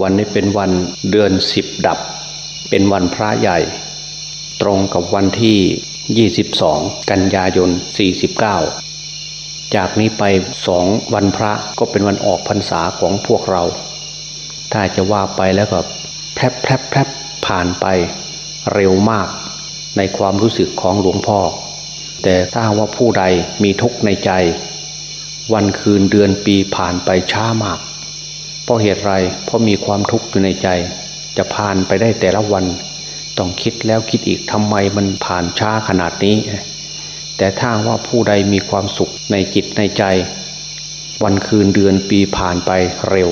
วันนี้เป็นวันเดือนสิบดับ เป็นวันพระใหญ่ ตรงกับวันที่ 22 กันยายน 49 จากนี้ไปสองวันพระก็เป็นวันออกพรรษาของพวกเรา ถ้าจะว่าไปแล้วก็แพรบแพรบแพรบผ่านไปเร็วมากในความรู้สึกของหลวงพ่อ แต่ถ้าว่าผู้ใดมีทุกข์ในใจ วันคืนเดือนปีผ่านไปช้ามาก เพราะเหตุไรเพราะมีความทุกข์อยู่ในใจ จะผ่านไปได้แต่ละวัน ต้องคิดแล้วคิดอีกทำไมมันผ่านช้าขนาดนี้ แต่ถ้าว่าผู้ใดมีความสุขในจิตในใจ วันคืนเดือนปีผ่านไปเร็ว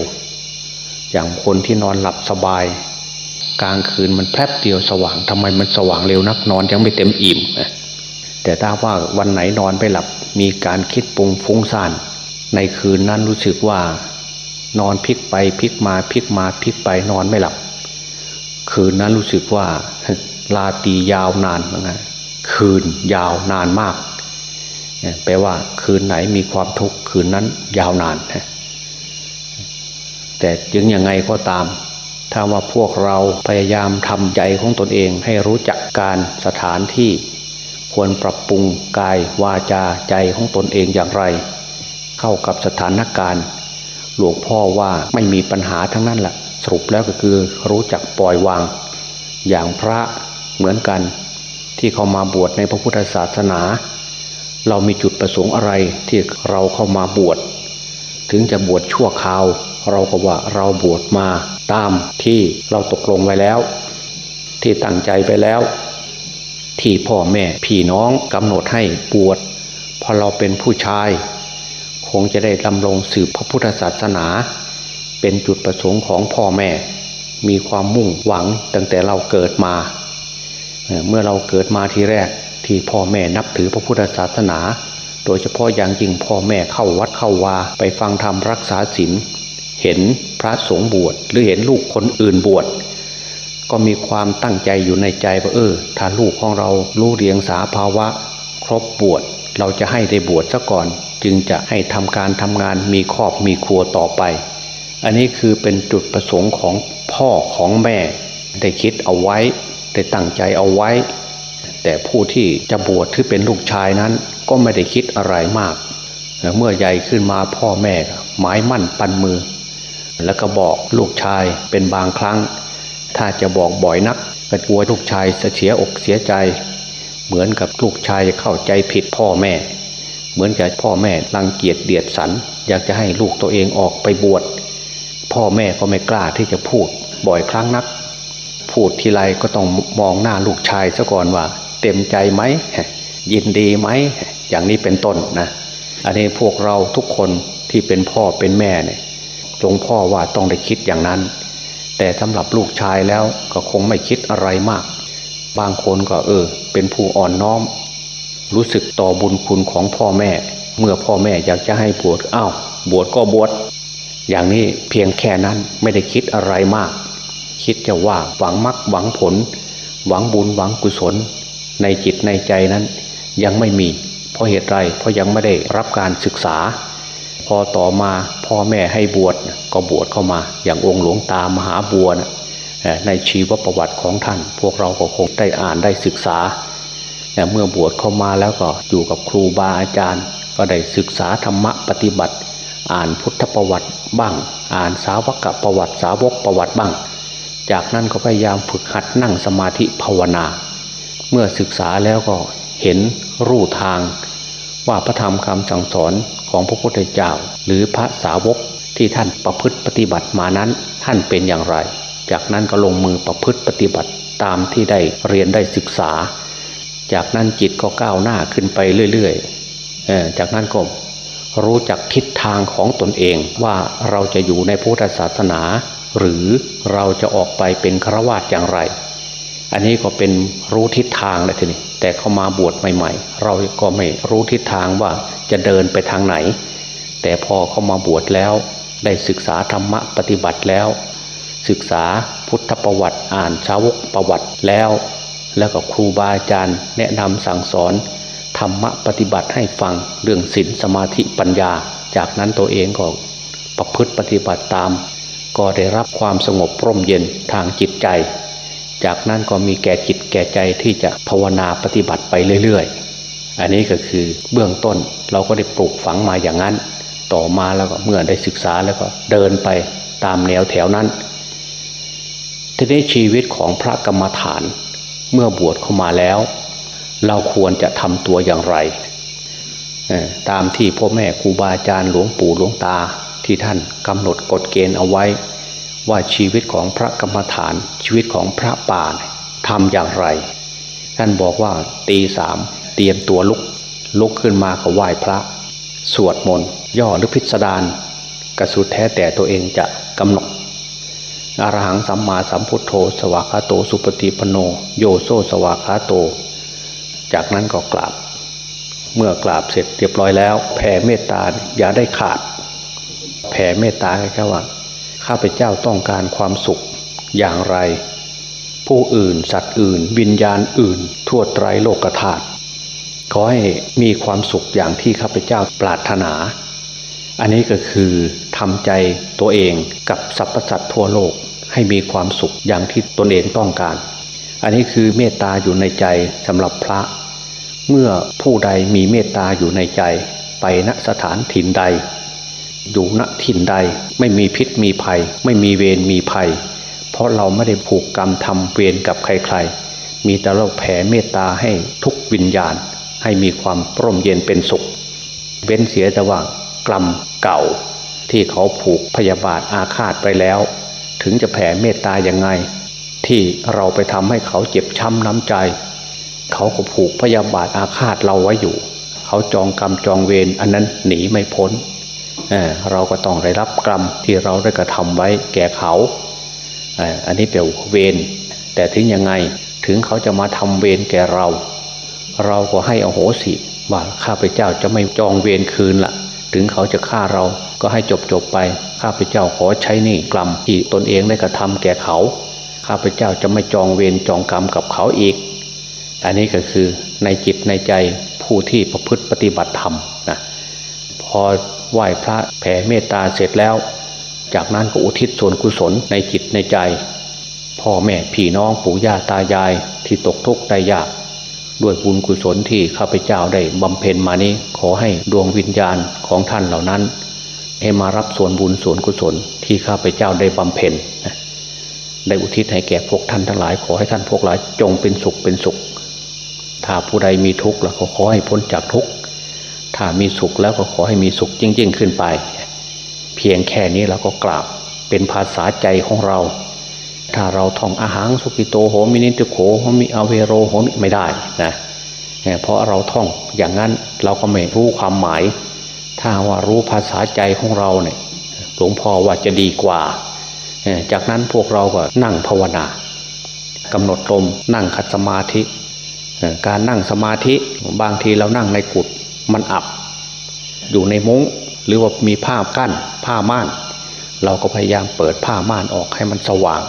อย่างคนที่นอนหลับสบาย กลางคืนมันแป๊บเดียวสว่างทำไมมันสว่างเร็วนักนอนยังไม่เต็มอิ่มแต่ถ้าว่าวันไหนนอนไปหลับมีการคิดปรุงฟุ้งซ่านในคืนนั้นรู้สึกว่า นอนพลิกไปพลิกมาพลิกมาพลิกไปนอนไม่หลับ คืนนั้นรู้สึกว่าลาตียาวนานนะคืนยาวนานมากแปลว่าคืนไหนมีความทุกข์คืนนั้นยาวนานแต่ยังยังไงก็ตาม ถ้าว่าพวกเราพยายามทำใจของตนเองให้รู้จักการสถานที่ควรปรับปรุงกายวาจาใจของตนเองอย่างไร เข้ากับสถานการณ์ หลวงพ่อว่าไม่มีปัญหาทั้งนั้นแหละสรุปแล้วก็คือรู้จักปล่อยวาง อย่างพระเหมือนกัน ที่เขามาบวชในพระพุทธศาสนา เรามีจุดประสงค์อะไรที่เราเข้ามาบวชถึงจะบวชชั่วคราว เราก็ว่าเราบวชมาตามที่เราตกลงไว้แล้ว ที่ตั้งใจไปแล้ว ที่พ่อแม่พี่น้องกำหนดให้บวชพอเราเป็นผู้ชาย งจะได้ดำรงสืบพระพุทธศาสนา เป็นจุดประสงค์ของพ่อแม่ มีความมุ่งหวังตั้งแต่เราเกิดมา เมื่อเราเกิดมาทีแรกที่พ่อแม่นับถือพระพุทธศาสนา โดยเฉพาะอย่างยิ่งพ่อแม่เข้าวัดเข้าวาไปฟังธรรมรักษาศีลเห็นพระสงฆ์บวชหรือเห็นลูกคนอื่นบวชก็มีความตั้งใจอยู่ในใจว่าเออถ้าลูกของเรารู้เรียงสาภาวะ ครบบวช เราจะให้ได้บวชซะก่อน จึงจะให้ทำการทำงานมีครอบมีครัวต่อไป อันนี้คือเป็นจุดประสงค์ของพ่อของแม่ ได้คิดเอาไว้ ได้ตั้งใจเอาไว้ แต่ผู้ที่จะบวชที่เป็นลูกชายนั้น ก็ไม่ได้คิดอะไรมาก เมื่อใหญ่ขึ้นมาพ่อแม่หมายมั่นปันมือ แล้วก็บอกลูกชายเป็นบางครั้ง ถ้าจะบอกบ่อยนักก็กลัวลูกชายเสียอกเสียใจ เหมือนกับลูกชายจะเข้าใจผิดพ่อแม่ เหมือนกับพ่อแม่รังเกียจเดียดสัน อยากจะให้ลูกตัวเองออกไปบวชพ่อแม่ก็ไม่กล้าที่จะพูดบ่อยครั้งนัก พูดทีไรก็ต้องมองหน้าลูกชายซะก่อนว่า เต็มใจไหมยินดีไหมอย่างนี้เป็นต้นนะอันนี้พวกเราทุกคนที่เป็นพ่อเป็นแม่เนี่ยหลวงพ่อว่าต้องได้คิดอย่างนั้น แต่สำหรับลูกชายแล้วก็คงไม่คิดอะไรมาก บางคนก็เออ เป็นผู้อ่อนน้อม รู้สึกต่อบุญคุณของพ่อแม่ เมื่อพ่อแม่อยากจะให้บวชอ้าวบวชก็บวชอย่างนี้เพียงแค่นั้นไม่ได้คิดอะไรมาก คิดจะว่าหวังมรรคหวังผล หวังบุญหวังกุศล ในจิตในใจนั้น ยังไม่มี เพราะเหตุไรเพราะยังไม่ได้รับการศึกษา พอต่อมาพ่อแม่ให้บวชก็บวชเข้ามา อย่างองค์หลวงตามหาบัวนะในชีวประวัติของท่าน พวกเราก็คงได้อ่านได้ศึกษา เมื่อบวชเข้ามาแล้วก็อยู่กับครูบาอาจารย์ ก็ได้ศึกษาธรรมะปฏิบัติ อ่านพุทธประวัติบ้าง อ่านสาวกประวัติสาวกประวัติบ้าง จากนั้นก็พยายามฝึกหัดนั่งสมาธิภาวนา เมื่อศึกษาแล้วก็เห็นรูทาง ว่าพระธรรมคำสั่งสอนของพระพุทธเจ้า หรือพระสาวกที่ท่านประพฤติปฏิบัติมานั้นท่านเป็นอย่างไร จากนั้นก็ลงมือประพฤติปฏิบัติตามที่ได้เรียนได้ศึกษา จากนั้นจิตก็ก้าวหน้าขึ้นไปเรื่อยๆจากนั้นก็รู้จักทิศทางของตนเองว่าเราจะอยู่ในพุทธศาสนา หรือเราจะออกไปเป็นฆราวาสอย่างไร อันนี้ก็เป็นรู้ทิศทางเลยทีนี้แต่เข้ามาบวชใหม่ ๆ เราก็ไม่รู้ทิศทางว่าจะเดินไปทางไหน แต่พอเข้ามาบวชแล้ว ได้ศึกษาธรรมะปฏิบัติแล้ว ศึกษาพุทธประวัติอ่านชาวกประวัติแล้ว แล้วก็ครูบาอาจารย์แนะนำสั่งสอน ธรรมะปฏิบัติให้ฟังเรื่องศีลสมาธิปัญญา จากนั้นตัวเองก็ประพฤติปฏิบัติตาม ก็ได้รับความสงบร่มเย็นทางจิตใจ จากนั้นก็มีแก่จิตแก่ใจที่จะภาวนาปฏิบัติไปเรื่อยๆ อันนี้ก็คือเบื้องต้นเราก็ได้ปลูกฝังมาอย่างนั้น ต่อมาแล้วก็เมื่อได้ศึกษาแล้วก็เดินไปตามแนวแถวนั้นทีนี้ชีวิตของพระกรรมฐาน เมื่อบวชเข้ามาแล้ว เราควรจะทำตัวอย่างไรตามที่พ่อแม่ครูบาอาจารย์หลวงปู่หลวงตาที่ท่านกำหนดกฎเกณฑ์เอาไว้ ว่าชีวิตของพระกรรมฐานชีวิตของพระป่าทำอย่างไร ท่านบอกว่าตีสามเตรียมตัวลุกลุกขึ้นมาเขาไหว้พระ สวดมนต์ย่อหรือพิสดารกระสุดแท้แต่ตัวเองจะกำหนด อรหังสัมมาสัมพุทโธ สวากาโตสุปฏิปโน โยโซสวากาโต จากนั้นก็กราบ เมื่อกราบเสร็จเรียบร้อยแล้ว แผ่เมตตาอย่าได้ขาด แผ่เมตตาแค่ว่า ข้าพเจ้าต้องการความสุขอย่างไร ผู้อื่นสัตว์อื่น วิญญาณอื่น ทั่วไตรโลกธาตุขอให้มีความสุขอย่างที่ข้าพเจ้าปรารถนาอันนี้ก็คือทำใจตัวเองกับสรรพสัตว์ทั่วโลก ให้มีความสุขอย่างที่ตนเองต้องการ อันนี้คือเมตตาอยู่ในใจสำหรับพระ เมื่อผู้ใดมีเมตตาอยู่ในใจ ไปณสถานถิ่นใด อยู่ณถิ่นใดไม่มีพิษมีภัย ไม่มีเวรมีภัย เพราะเราไม่ได้ผูกกรรมทำเวรกับใครๆ มีแต่เราแผ่เมตตาให้ทุกวิญญาณ ให้มีความร่มเย็นเป็นสุข เว้นเสียแต่ว่ากรรมเก่าที่เขาผูกพยาบาทอาฆาตไปแล้ว ถึงจะแผ่เมตตาอย่างไง ที่เราไปทำให้เขาเจ็บช้ำน้ำใจ เขาก็ผูกพยาบาทอาฆาตเราไว้อยู่ เขาจองกรรมจองเวรอันนั้นหนีไม่พ้นเเราก็ต้องได้รับกรรมที่เราได้กระทำไว้แก่เขาอันนี้เป็นเวรแต่ถึงยังไงถึงเขาจะมาทำเวรแก่เรา เราก็ให้อโหสิว่าข้าพเจ้าจะไม่จองเวรคืนละ ถึงเขาจะฆ่าเราก็ให้จบจบไป ข้าพเจ้าขอใช้นี่กรรมที่ตนเองได้กระทำแก่เขา ข้าพเจ้าจะไม่จองเวรจองกรรมกับเขาอีก อันนี้ก็คือในจิตในใจผู้ที่ประพฤติปฏิบัติธรรมนะพอไหว้พระแผ่เมตตาเสร็จแล้ว จากนั้นก็อุทิศส่วนกุศลในจิตในใจ พ่อแม่พี่น้องปู่ย่าตายายที่ตกทุกข์ได้ยาก ด้วยบุญกุศลที่ข้าพเจ้าได้บำเพ็ญมานี้ ขอให้ดวงวิญญาณของท่านเหล่านั้นให้มารับส่วนบุญส่วนกุศลที่ข้าพเจ้าได้บำเพ็ญได้อุทิศให้แก่พวกท่านทั้งหลาย ขอให้ท่านพวกหลายจงเป็นสุขเป็นสุข ถ้าผู้ใดมีทุกข์แล้วก็ขอให้พ้นจากทุกข์ถ้ามีสุขแล้วก็ขอให้มีสุขยิ่งๆขึ้นไป เพียงแค่นี้เราก็กราบเป็นภาษาใจของเรา ถ้าเราท่องอาหารสุกิโตโหมินิตุโขโหมิอเวโรโหมิไม่ได้นะเพราะเราท่องอย่างนั้นเราก็ไม่รู้ความหมาย ถ้าว่ารู้ภาษาใจของเราเนี่ยหลวงพ่อว่าจะดีกว่า จากนั้นพวกเราก็นั่งภาวนากำหนดลมนั่งขัดสมาธิ การนั่งสมาธิบางทีเรานั่งในกุฏมันอับ อยู่ในมุ้งหรือว่ามีผ้ากั้นผ้าม่าน เราก็พยายามเปิดผ้าม่านออกให้มันสว่าง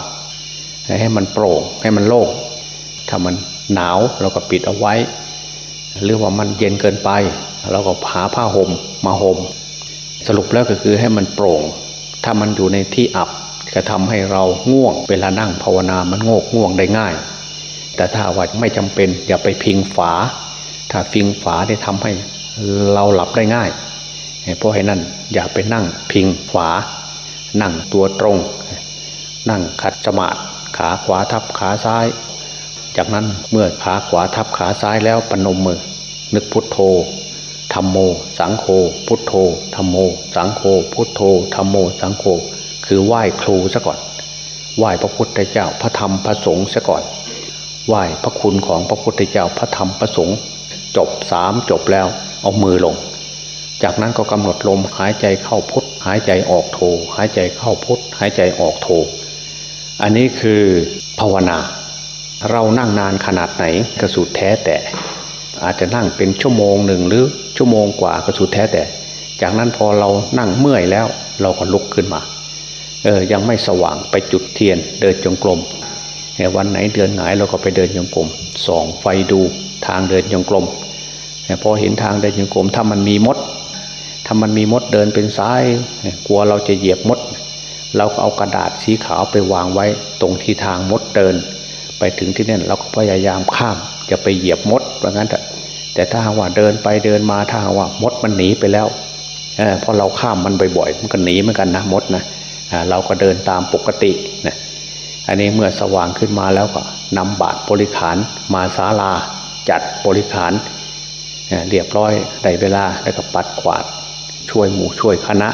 ให้มันโปร่งให้มันโล่งถ้ามันหนาวเราก็ปิดเอาไว้ หรือว่ามันเย็นเกินไป เราก็ผาผ้าห่มมาห่มสรุปแล้วก็คือให้มันโปร่ง ถ้ามันอยู่ในที่อับก็ทำให้เราง่วง เวลานั่งภาวนามันงกง่วงได้ง่าย แต่ถ้าว่าไม่จำเป็นอย่าไปพิงฝา ถ้าพิงฝาได้ทำให้เราหลับได้ง่ายเพราะให้นั่นอย่าไปนั่งพิงฝา นั่งตัวตรง นั่งขัดสมาธิ ขาขวาทับขาซ้าย จากนั้นเมื่อขาขวาทับขาซ้ายแล้วปนมมือ นึกพุทโธธรรมโม สังโฆพุทโธธรรมโม สังโฆพุทโธธรรมโม สังโฆคือไหว้ครูซะก่อน ไหว้พระพุทธเจ้าพระธรรมพระสงฆ์ซะก่อน ไหว้พระคุณของพระพุทธเจ้าพระธรรมพระสงฆ์จบสามจบแล้วเอามือลง จากนั้นก็กำหนดลมหายใจเข้าพุทหายใจออกโทหายใจเข้าพุทหายใจออกโท อันนี้คือภาวนา เรานั่งนานขนาดไหนกระสุดแท้แต่ อาจจะนั่งเป็นชั่วโมงหนึ่งหรือชั่วโมงกว่ากระสุดแท้แต่ จากนั้นพอเรานั่งเมื่อยแล้ว เราก็ลุกขึ้นมาเออยังไม่สว่างไปจุดเทียนเดินจงกรมวันไหนเดือนไหงายเราก็ไปเดินจงกรมส่องไฟดูทางเดินจงกรมพอเห็นทางเดินจงกรมถ้ามันมีมดถ้ามันมีมดเดินเป็นซ้าย กลัวเราจะเหยียบมด เราก็เอากระดาษสีขาวไปวางไว้ตรงที่ทางมดเดิน ไปถึงที่นั่นเราก็พยายามข้ามจะไปเหยียบมดว่างั้นแต่แต่ถ้าหากว่าเดินไปเดินมาถ้าหากว่ามดมันหนีไปแล้วเออพอเราข้ามมันบ่อยๆมันก็หนีเหมือนกันนะมดนะเราก็เดินตามปกตินะอันนี้เมื่อสว่างขึ้นมาแล้วก็นำบาตรบริขารมาศาลาจัดบริขารเอ่อเรียบร้อยได้เวลาแล้วก็ปัดกวาดช่วยหมู่ช่วยคณะ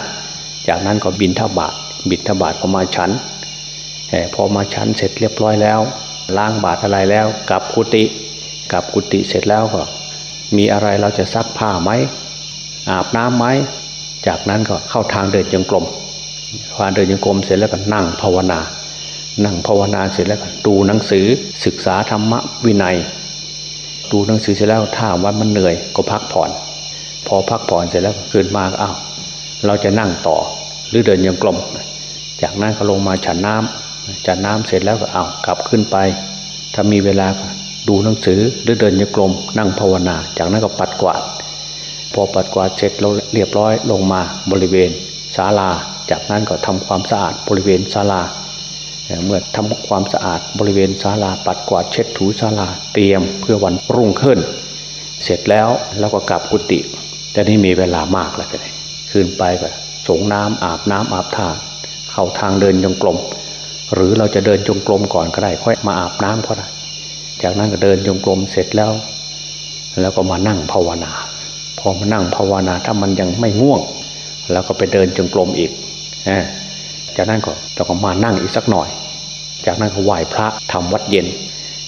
จากนั้นก็บินทบาท บินทบาทก็มาฉันพอมาฉันเสร็จเรียบร้อยแล้ว ล้างบาทอะไรแล้วกลับกุฏิกลับกุฏิเสร็จแล้วก็ มีอะไรเราจะซักผ้าไหมอาบน้ำไหมจากนั้นก็เข้าทางเดินจงกรมพอเดินจงกรมเสร็จแล้วก็นั่งภาวนา นั่งภาวนาเสร็จแล้วก็ดูหนังสือศึกษาธรรมวินัย ดูหนังสือเสร็จแล้วถ้าว่ามันเหนื่อยก็พักผ่อน พอพักผ่อนเสร็จแล้วคืนมาก็อ้าวเราจะนั่งต่อหรือเดินยังกลม จากนั้นก็ลงมาฉันน้ำฉันน้ำเสร็จแล้วก็อ้าวกลับขึ้นไป ถ้ามีเวลาดูหนังสือหรือเดินยกลมนั่งภาวนา จากนั้นก็ปัดกวาด พอปัดกวาดเสร็จเราเรียบร้อยลงมาบริเวณศาลา จากนั้นก็ทำความสะอาดบริเวณศาลา เมื่อทำความสะอาดบริเวณศาลา ปัดกวาดเช็ดถูศาลาเตรียมเพื่อวันรุ่งขึ้น เสร็จแล้วเราก็กลับกุฏิแต่นี่มีเวลามากแล้วกันขึ้นไปก็สงน้ำอาบน้ำอาบท่า เข้าทางเดินจงกรมหรือเราจะเดินจงกรมก่อนก็ได้ ค่อยมาอาบน้ำก็ได้จากนั้นก็เดินจงกรมเสร็จแล้ว แล้วก็มานั่งภาวนา พอมานั่งภาวนาถ้ามันยังไม่ง่วง แล้วก็ไปเดินจงกรมอีกจากนั้นก็เราก็มานั่งอีกสักหน่อย จากนั้นก็ไหว้พระทำวัดเย็น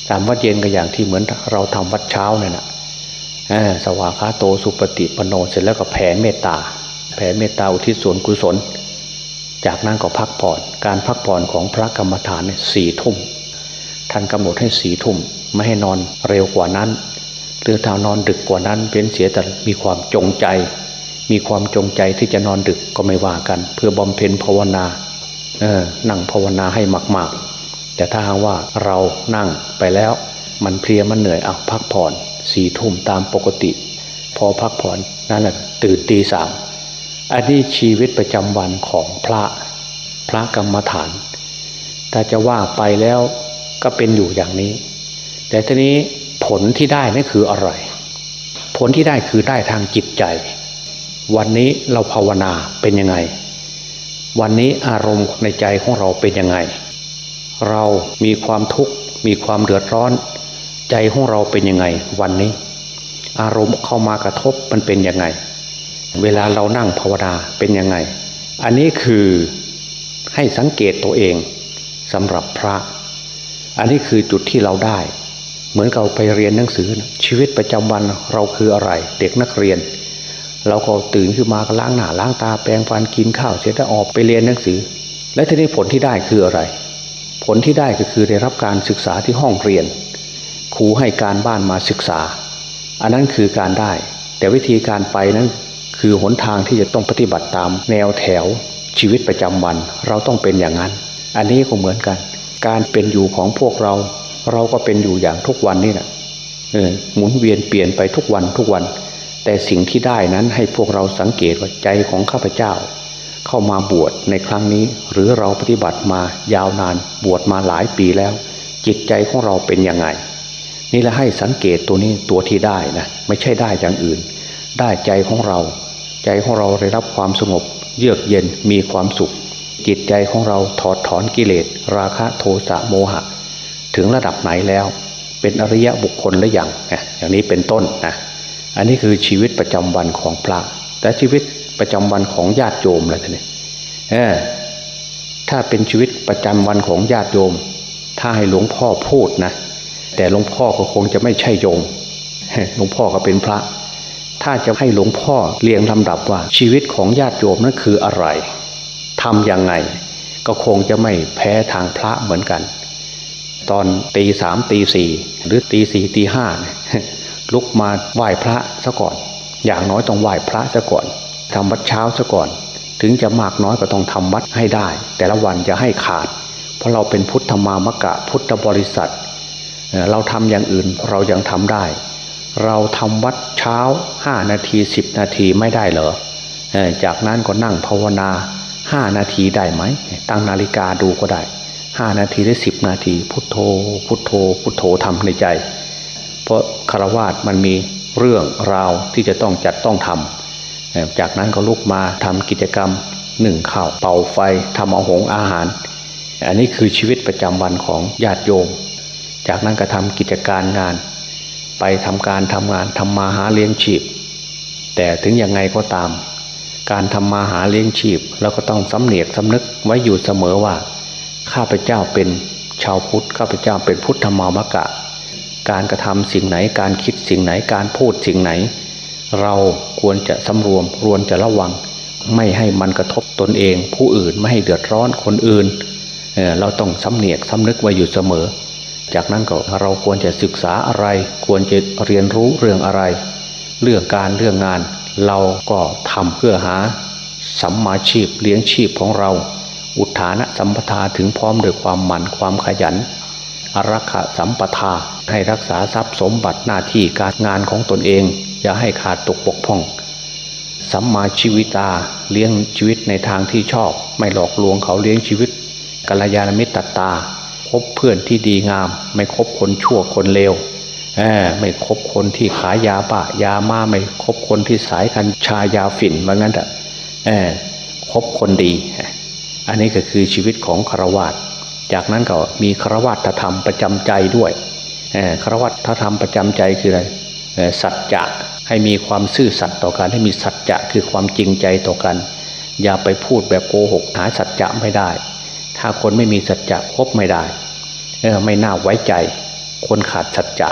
ทำวัดเย็นก็อย่างที่เหมือนเราทำวัดเช้าเนี่ยนะสวากาโตสุปฏิปโนเสร็จแล้วก็แผ่เมตตาแผ่เมตตาอุทิศส่วนกุศล จากนั้นก็พักผ่อน การพักผ่อนของพระกรรมฐานเนี่ยสี่ทุ่ม ท่านกำหนดให้สี่ทุ่มไม่ให้นอนเร็วกว่านั้น หรือถ้านอนดึกกว่านั้นเป็นเสียแต่มีความจงใจ มีความจงใจที่จะนอนดึกก็ไม่ว่ากัน เพื่อบำเพ็ญภาวนาเออนั่งภาวนาให้มากๆ แต่ถ้าหากว่าเรานั่งไปแล้ว มันเพลียมันเหนื่อยเอาพักผ่อนสี่ทุ่มตามปกติ พอพักผ่อนนั่นแหละตื่นตีสาม อันนี้ชีวิตประจำวันของพระพระกรรมฐาน ถ้าจะว่าไปแล้วก็เป็นอยู่อย่างนี้ แต่ทีนี้ผลที่ได้นั่นคืออะไร ผลที่ได้คือได้ทางจิตใจ วันนี้เราภาวนาเป็นยังไง วันนี้อารมณ์ในใจของเราเป็นยังไง เรามีความทุกข์มีความเดือดร้อน ใจของเราเป็นยังไง วันนี้ อารมณ์เข้ามากระทบมันเป็นยังไง เวลาเรานั่งภาวนาเป็นยังไง อันนี้คือให้สังเกตตัวเองสำหรับพระ อันนี้คือจุดที่เราได้ เหมือนกับไปเรียนหนังสือนะชีวิตประจำวันเราคืออะไร เด็กนักเรียน เราก็ตื่นขึ้นมาก็ล้างหน้าล้างตาแปรงฟันกินข้าวเสร็จแล้วออกไปเรียนหนังสือ และทีนี้ผลที่ได้คืออะไร ผลที่ได้ก็คือได้รับการศึกษาที่ห้องเรียน ครูให้การบ้านมาศึกษา อันนั้นคือการได้ แต่วิธีการไปนั้น คือหนทางที่จะต้องปฏิบัติตามแนวแถวชีวิตประจำวัน เราต้องเป็นอย่างนั้น อันนี้ก็เหมือนกัน การเป็นอยู่ของพวกเรา เราก็เป็นอยู่อย่างทุกวันนี่แหละหมุนเวียนเปลี่ยนไปทุกวันทุกวัน แต่สิ่งที่ได้นั้นให้พวกเราสังเกตว่าใจของข้าพเจ้า เข้ามาบวชในครั้งนี้ หรือเราปฏิบัติมายาวนานบวชมาหลายปีแล้ว จิตใจของเราเป็นยังไง นี่แหละให้สังเกตตัวนี้ตัวที่ได้นะไม่ใช่ได้อย่างอื่น ได้ใจของเรา ใจของเราได้รับความสงบ เยือกเย็นมีความสุข จิตใจของเราถอดถอนกิเลส ราคะโทสะโมหะ ถึงระดับไหนแล้ว เป็นอริยะบุคคลหรือยังนะอย่างนี้เป็นต้นนะอันนี้คือชีวิตประจำวันของพระแต่ชีวิตประจำวันของญาติโยมอะไรท่านนี่เออถ้าเป็นชีวิตประจำวันของญาติโยม ถ้าให้หลวงพ่อพูดนะแต่หลวงพ่อก็คงจะไม่ใช่โยมหลวงพ่อก็เป็นพระ ถ้าจะให้หลวงพ่อเรียงลำดับว่าชีวิตของญาติโยมนั้นคืออะไรทำยังไง ก็คงจะไม่แพ้ทางพระเหมือนกัน ตอนตีสามตีสี่หรือตีสี่ตีห้าลุกมาไหว้พระซะก่อน อย่างน้อยต้องไหว้พระซะก่อนทำวัดเช้าซะก่อน ถึงจะมากน้อยก็ต้องทำวัดให้ได้ แต่ละวันจะให้ขาด เพราะเราเป็นพุทธมามกะพุทธบริษัทเอ่อเราทำอย่างอื่นเรายังทำได้ เราทำวัดเช้าห้านาทีสิบนาทีไม่ได้เหรอจากนั้นก็นั่งภาวนาห้านาทีได้ไหมตั้งนาฬิกาดูก็ได้ห้านาทีหรือสิบนาที พุทโธ พุทโธ พุทโธทำในใจ เพราะคารวาสมันมีเรื่องราวที่จะต้องจัดต้องทำจากนั้นก็ลุกมาทำกิจกรรมหนึ่งข้าวเป่าไฟทำเอาหงอาหาร อันนี้คือชีวิตประจำวันของญาติโยม จากนั้นก็ทำกิจการงาน ไปทำการทำงานทำมาหาเลี้ยงชีพ แต่ถึงยังไงก็ตาม การทำมาหาเลี้ยงชีพเราก็ต้องสำเนียกสำนึกไว้อยู่เสมอว่า ข้าพเจ้าเป็นชาวพุทธข้าพเจ้าเป็นพุทธมามกะ การกระทำสิ่งไหนการคิดสิ่งไหนการพูดสิ่งไหน เราควรจะสำรวมรวนจะระวัง ไม่ให้มันกระทบตนเอง ผู้อื่นไม่ให้เดือดร้อนคนอื่นเเราต้องสำเนียกสำนึกไว้อยู่เสมอ จากนั้นก็เราควรจะศึกษาอะไร ควรจะเรียนรู้เรื่องอะไร เรื่องการเรื่องงาน เราก็ทำเพื่อหาสัมมาชีพเลี้ยงชีพของเรา อุทานะสัมปทาถึงพร้อมด้วยความหมั่นความขยันอรักขสัมปทาให้รักษาทรัพย์สมบัติหน้าที่การงานของตนเอง อย่าให้ขาดตกบกพร่อง สัมมาชีวิตาเลี้ยงชีวิตในทางที่ชอบ ไม่หลอกลวงเขาเลี้ยงชีวิตกัลยาณมิตรตา คบเพื่อนที่ดีงาม ไม่คบคนชั่วคนเลวไม่คบคนที่ขายยาบ้ายามาไม่คบคนที่สายกัญชายาฝิ่นว่างั้นอะคบคนดี อันนี้ก็คือชีวิตของคารวาสจากนั้นก็มีคารวัตธรรมประจำใจด้วยครวัตธรรมประจำใจคืออะไรสัจจะให้มีความซื่อสัตย์ต่อกันให้มีสัจจะคือความจริงใจต่อกัน อย่าไปพูดแบบโกหกหาสัจจะไม่ได้ ถ้าคนไม่มีสัจจะคบไม่ได้ไม่น่าไว้ใจ คนขาดสัจจะ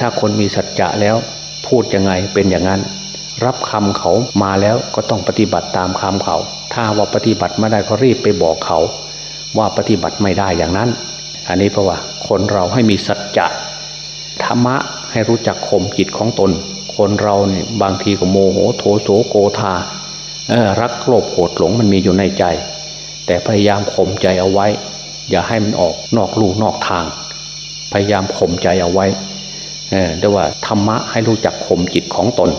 ถ้าคนมีสัจจะแล้วพูดยังไงเป็นอย่างนั้น รับคำเขามาแล้วก็ต้องปฏิบัติตามคำเขา ถ้าว่าปฏิบัติไม่ได้ก็รีบไปบอกเขา ว่าปฏิบัติไม่ได้อย่างนั้น อันนี้เพราะว่าคนเราให้มีสัจจะธรรมะให้รู้จักข่มจิตของตน คนเราเนี่ยบางทีก็โมโหโทโสโกธารักโลภโกรธหลงมันมีอยู่ในใจ แต่พยายามข่มใจเอาไว้ อย่าให้มันออกนอกลู่นอกทาง พยายามข่มใจเอาไว้เรียกว่าธรรมะให้รู้จักข่มจิตของตน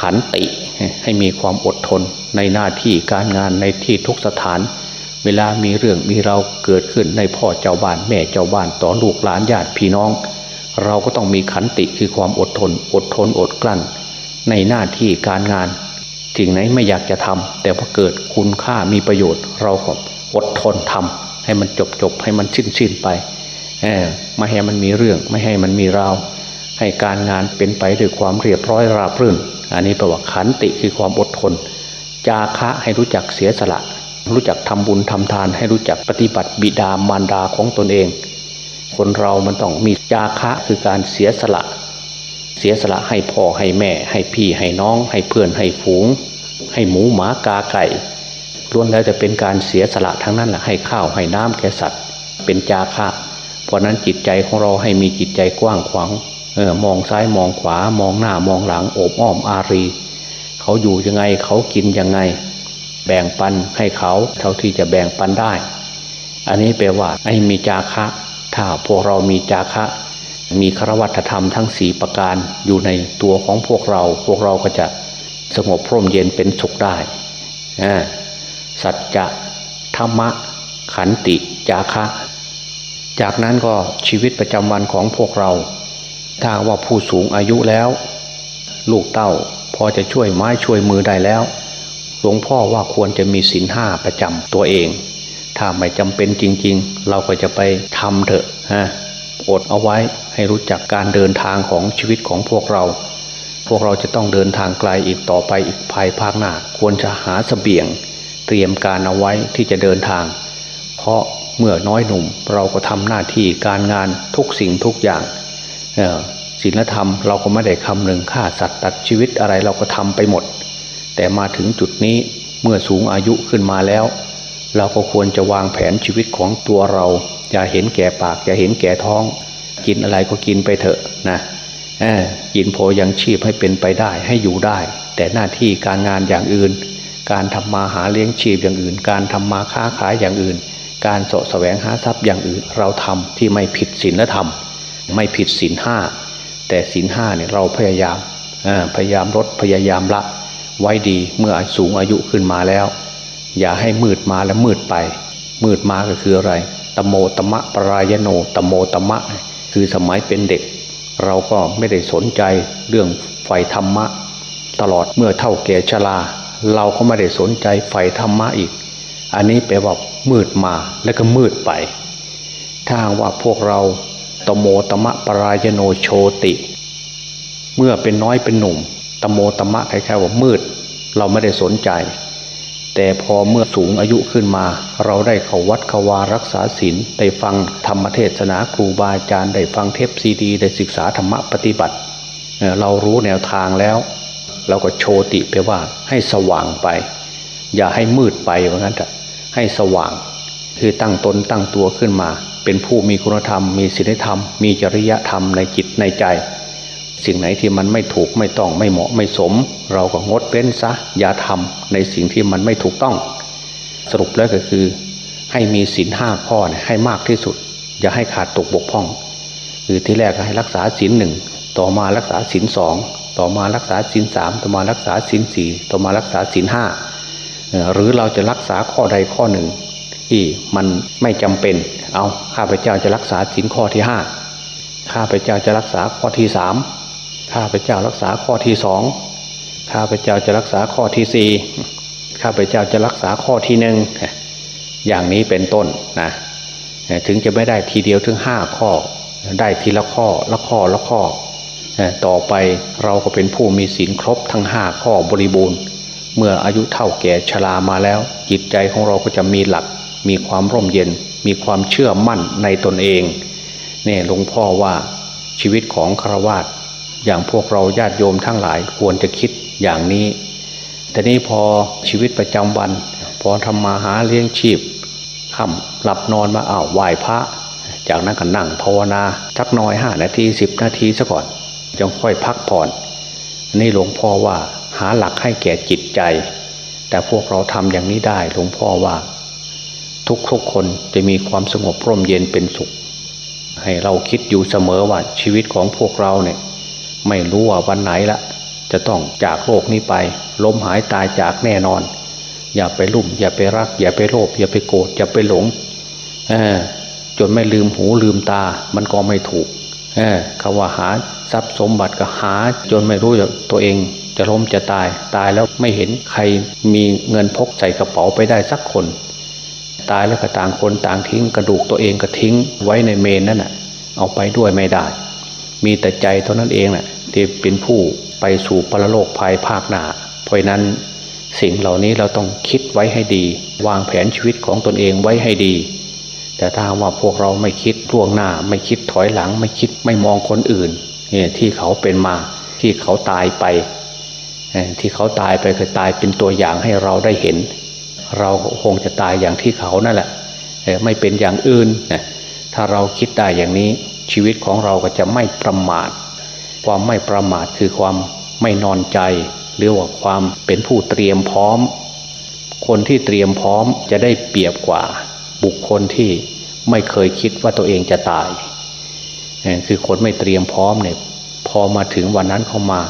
ขันติให้มีความอดทนในหน้าที่การงานในที่ทุกสถาน เวลามีเรื่องมีเราเกิดขึ้นในพ่อเจ้าบ้านแม่เจ้าบ้านต่อลูกหลานญาติพี่น้อง เราก็ต้องมีขันติคือความอดทน อดทนอดกลั้น ในหน้าที่การงาน สิ่งไหนไม่อยากจะทำแต่พอเกิดคุณค่ามีประโยชน์ เราก็อดทนทำให้มันจบจบให้มันสิ้นสิ้นไปไม่ให้มันมีเรื่องไม่ให้มันมีราวให้การงานเป็นไปด้วยความเรียบร้อยราบรื่น อันนี้แปลว่าขันติคือความอดทน จาคะให้รู้จักเสียสละ รู้จักทำบุญทำทาน ให้รู้จักปฏิบัติบิดามารดาของตนเอง คนเรามันต้องมีจาคะคือการเสียสละ เสียสละให้พ่อให้แม่ ให้พี่ให้น้อง ให้เพื่อนให้ฝูง ให้หมูหมากาไก่ล้วนแล้วจะเป็นการเสียสละทั้งนั้นแหละให้ข้าวให้น้ำแก่สัตว์ เป็นจาคะเพราะนั้นจิตใจของเราให้มีจิตใจกว้างขวางเออมองซ้ายมองขวามองหน้ามองหลังโอบอ้อมอารี เขาอยู่ยังไงเขากินยังไง แบ่งปันให้เขาเท่าที่จะแบ่งปันได้ อันนี้แปลว่าไอ้มีจาคะ ถ้าพวกเรามีจาคะ มีครวัตธรรมทั้งสีประการอยู่ในตัวของพวกเราพวกเราก็จะ สงบพร่มเย็นเป็นสุขได้สัจจะธรรมะ ขันติจาคะ จากนั้นก็ชีวิตประจำวันของพวกเราถ้าว่าผู้สูงอายุแล้ว ลูกเต้าพอจะช่วยไม้ช่วยมือได้แล้ว หลวงพ่อว่าควรจะมีศีลห้าประจำตัวเอง ถ้าไม่จำเป็นจริง ๆ เราก็จะไปทำเถอะฮะอดเอาไว้ให้รู้จักการเดินทางของชีวิตของพวกเรา พวกเราจะต้องเดินทางไกลอีกต่อไปอีกภายภาคหน้าควรจะหาสเสบียง เตรียมการเอาไว้ที่จะเดินทาง เพราะเมื่อน้อยหนุ่มเราก็ทำหน้าที่การงานทุกสิ่งทุกอย่างศีลธรรมเราก็ไม่ได้คำหนึ่งฆ่าสัตว์ตัดชีวิตอะไรเราก็ทำไปหมด แต่มาถึงจุดนี้เมื่อสูงอายุขึ้นมาแล้ว เราก็ควรจะวางแผนชีวิตของตัวเรา อย่าเห็นแก่ปากอย่าเห็นแก่ท้อง กินอะไรก็กินไปเถอะนะ กินโพยังชีพให้เป็นไปได้ให้อยู่ได้ แต่หน้าที่การงานอย่างอื่น การทำมาหาเลี้ยงชีพอย่างอื่น การทำมาค้าขายอย่างอื่น การสะแสวงหาทรัพย์อย่างอื่น เราทำที่ไม่ผิดศีลธรรม ไม่ผิดศีลห้าแต่ศีลห้าเนี่ยเราพยายามพยายามลดพยายามละ ไว้ดีเมื่อสูงอายุขึ้นมาแล้ว อย่าให้มืดมาแล้วมืดไป มืดมาก็คืออะไรตโมตมะปรายโนตโมตมะ คือสมัยเป็นเด็ก เราก็ไม่ได้สนใจเรื่องไฟธรรมะ ตลอดเมื่อเท่าแก่ชราเราก็ไม่ได้สนใจไฟธรรมะอีก อันนี้แปลว่ามืดมาแล้วก็มืดไป ถ้าว่าพวกเราตโมตมะปรายโนโชติ เมื่อเป็นน้อยเป็นหนุ่ม ตโมตมะคล้ายๆว่ามืด เราไม่ได้สนใจ แต่พอเมื่อสูงอายุขึ้นมา เราได้เข้าวัดเขาวารักษาศีลได้ฟังธรรมเทศนาครูบาอาจารย์ได้ฟังเทปซีดี ได้ศึกษาธรรมะปฏิบัติ เรารู้แนวทางแล้ว เราก็โชติไปว่าให้สว่างไป อย่าให้มืดไปว่างั้นแต่ให้สว่าง คือตั้งตนตั้งตัวขึ้นมา เป็นผู้มีคุณธรรม มีศีลธรรม มีจริยธรรมในจิตในใจ สิ่งไหนที่มันไม่ถูกไม่ต้องไม่เหมาะไม่สม เราก็งดเว้นซะอย่าทำในสิ่งที่มันไม่ถูกต้อง สรุปแล้วก็คือ ให้มีศีลห้าข้อเนี่ยให้มากที่สุด อย่าให้ขาดตกบกพร่อง คือที่แรกให้รักษาศีลหนึ่งต่อมารักษาศีลสองต่อมารักษาศีลสามต่อมารักษาศีลสี่ต่อมารักษาศีลห้าหรือเราจะรักษาข้อใดข้อหนึ่ง ที่มันไม่จำเป็น เอาข้าพเจ้าจะรักษาศีลข้อที่ห้าข้าพเจ้าจะรักษาข้อที่สาม ข้าพเจ้ารักษาข้อที่สองข้าพเจ้าจะรักษาข้อที่สี่ข้าพเจ้าจะรักษาข้อที่หนึ่งอย่างนี้เป็นต้นนะถึงจะไม่ได้ทีเดียวถึงห้าข้อ ได้ทีละข้อละข้อละข้อ ต่อไปเราก็เป็นผู้มีศีลครบทั้งห้าข้อบริบูรณ์ เมื่ออายุเท่าแก่ชรามาแล้ว จิตใจของเราก็จะมีหลัก มีความร่มเย็น มีความเชื่อมั่นในตนเองเนี่ยหลวงพ่อว่าชีวิตของครวาต อย่างพวกเราญาติโยมทั้งหลายควรจะคิดอย่างนี้แต่นี้พอชีวิตประจำวัน พอทำมาหาเลี้ยงชีพค่ำหลับนอนมาอ้าวไหว้พระ จากนั้นก็นั่งภาวนาสักน้อยห้านาทีสิบนาทีซะก่อนจงค่อยพักผ่อนนี่หลวงพ่อว่าหาหลักให้แก่จิตใจ แต่พวกเราทำอย่างนี้ได้หลวงพ่อว่า ทุกทุกคนจะมีความสงบร่มเย็นเป็นสุข ให้เราคิดอยู่เสมอว่าชีวิตของพวกเราเนี่ย ไม่รู้ว่าวันไหนละจะต้องจากโลกนี้ไป ล้มหายตายจากแน่นอน อย่าไปลุ่ม อย่าไปรัก อย่าไปโลภอย่าไปโกรธอย่าไปหลงจนไม่ลืมหูลืมตา มันก็ไม่ถูกคำว่าหาทรัพย์สมบัติก็หา จนไม่รู้ตัวเอง จะล้มจะตายตายแล้วไม่เห็นใครมีเงินพกใส่กระเป๋าไปได้สักคน ตายแล้วก็ต่างคนต่างทิ้งกระดูกตัวเองก็ทิ้งไว้ในเมนนั่นแหะเอาไปด้วยไม่ได้ มีแต่ใจเท่านั้นเองแหละที่เป็นผู้ไปสู่ปรโลกภายภาคหน้าเพราะนั้นสิ่งเหล่านี้เราต้องคิดไว้ให้ดี วางแผนชีวิตของตนเองไว้ให้ดี แต่ถ้าว่าพวกเราไม่คิดล่วงหน้า ไม่คิดถอยหลัง ไม่คิดไม่มองคนอื่นเนี่ยที่เขาเป็นมาที่เขาตายไป ที่เขาตายไปคือตายเป็นตัวอย่างให้เราได้เห็น เราคงจะตายอย่างที่เขานั่นแหละไม่เป็นอย่างอื่นนะถ้าเราคิดได้อย่างนี้ ชีวิตของเราก็จะไม่ประมาท ความไม่ประมาทคือความไม่นอนใจ หรือว่าความเป็นผู้เตรียมพร้อม คนที่เตรียมพร้อมจะได้เปรียบกว่า บุคคลที่ไม่เคยคิดว่าตัวเองจะตาย คือคนไม่เตรียมพร้อมเนี่ยพอมาถึงวันนั้นเข้ามา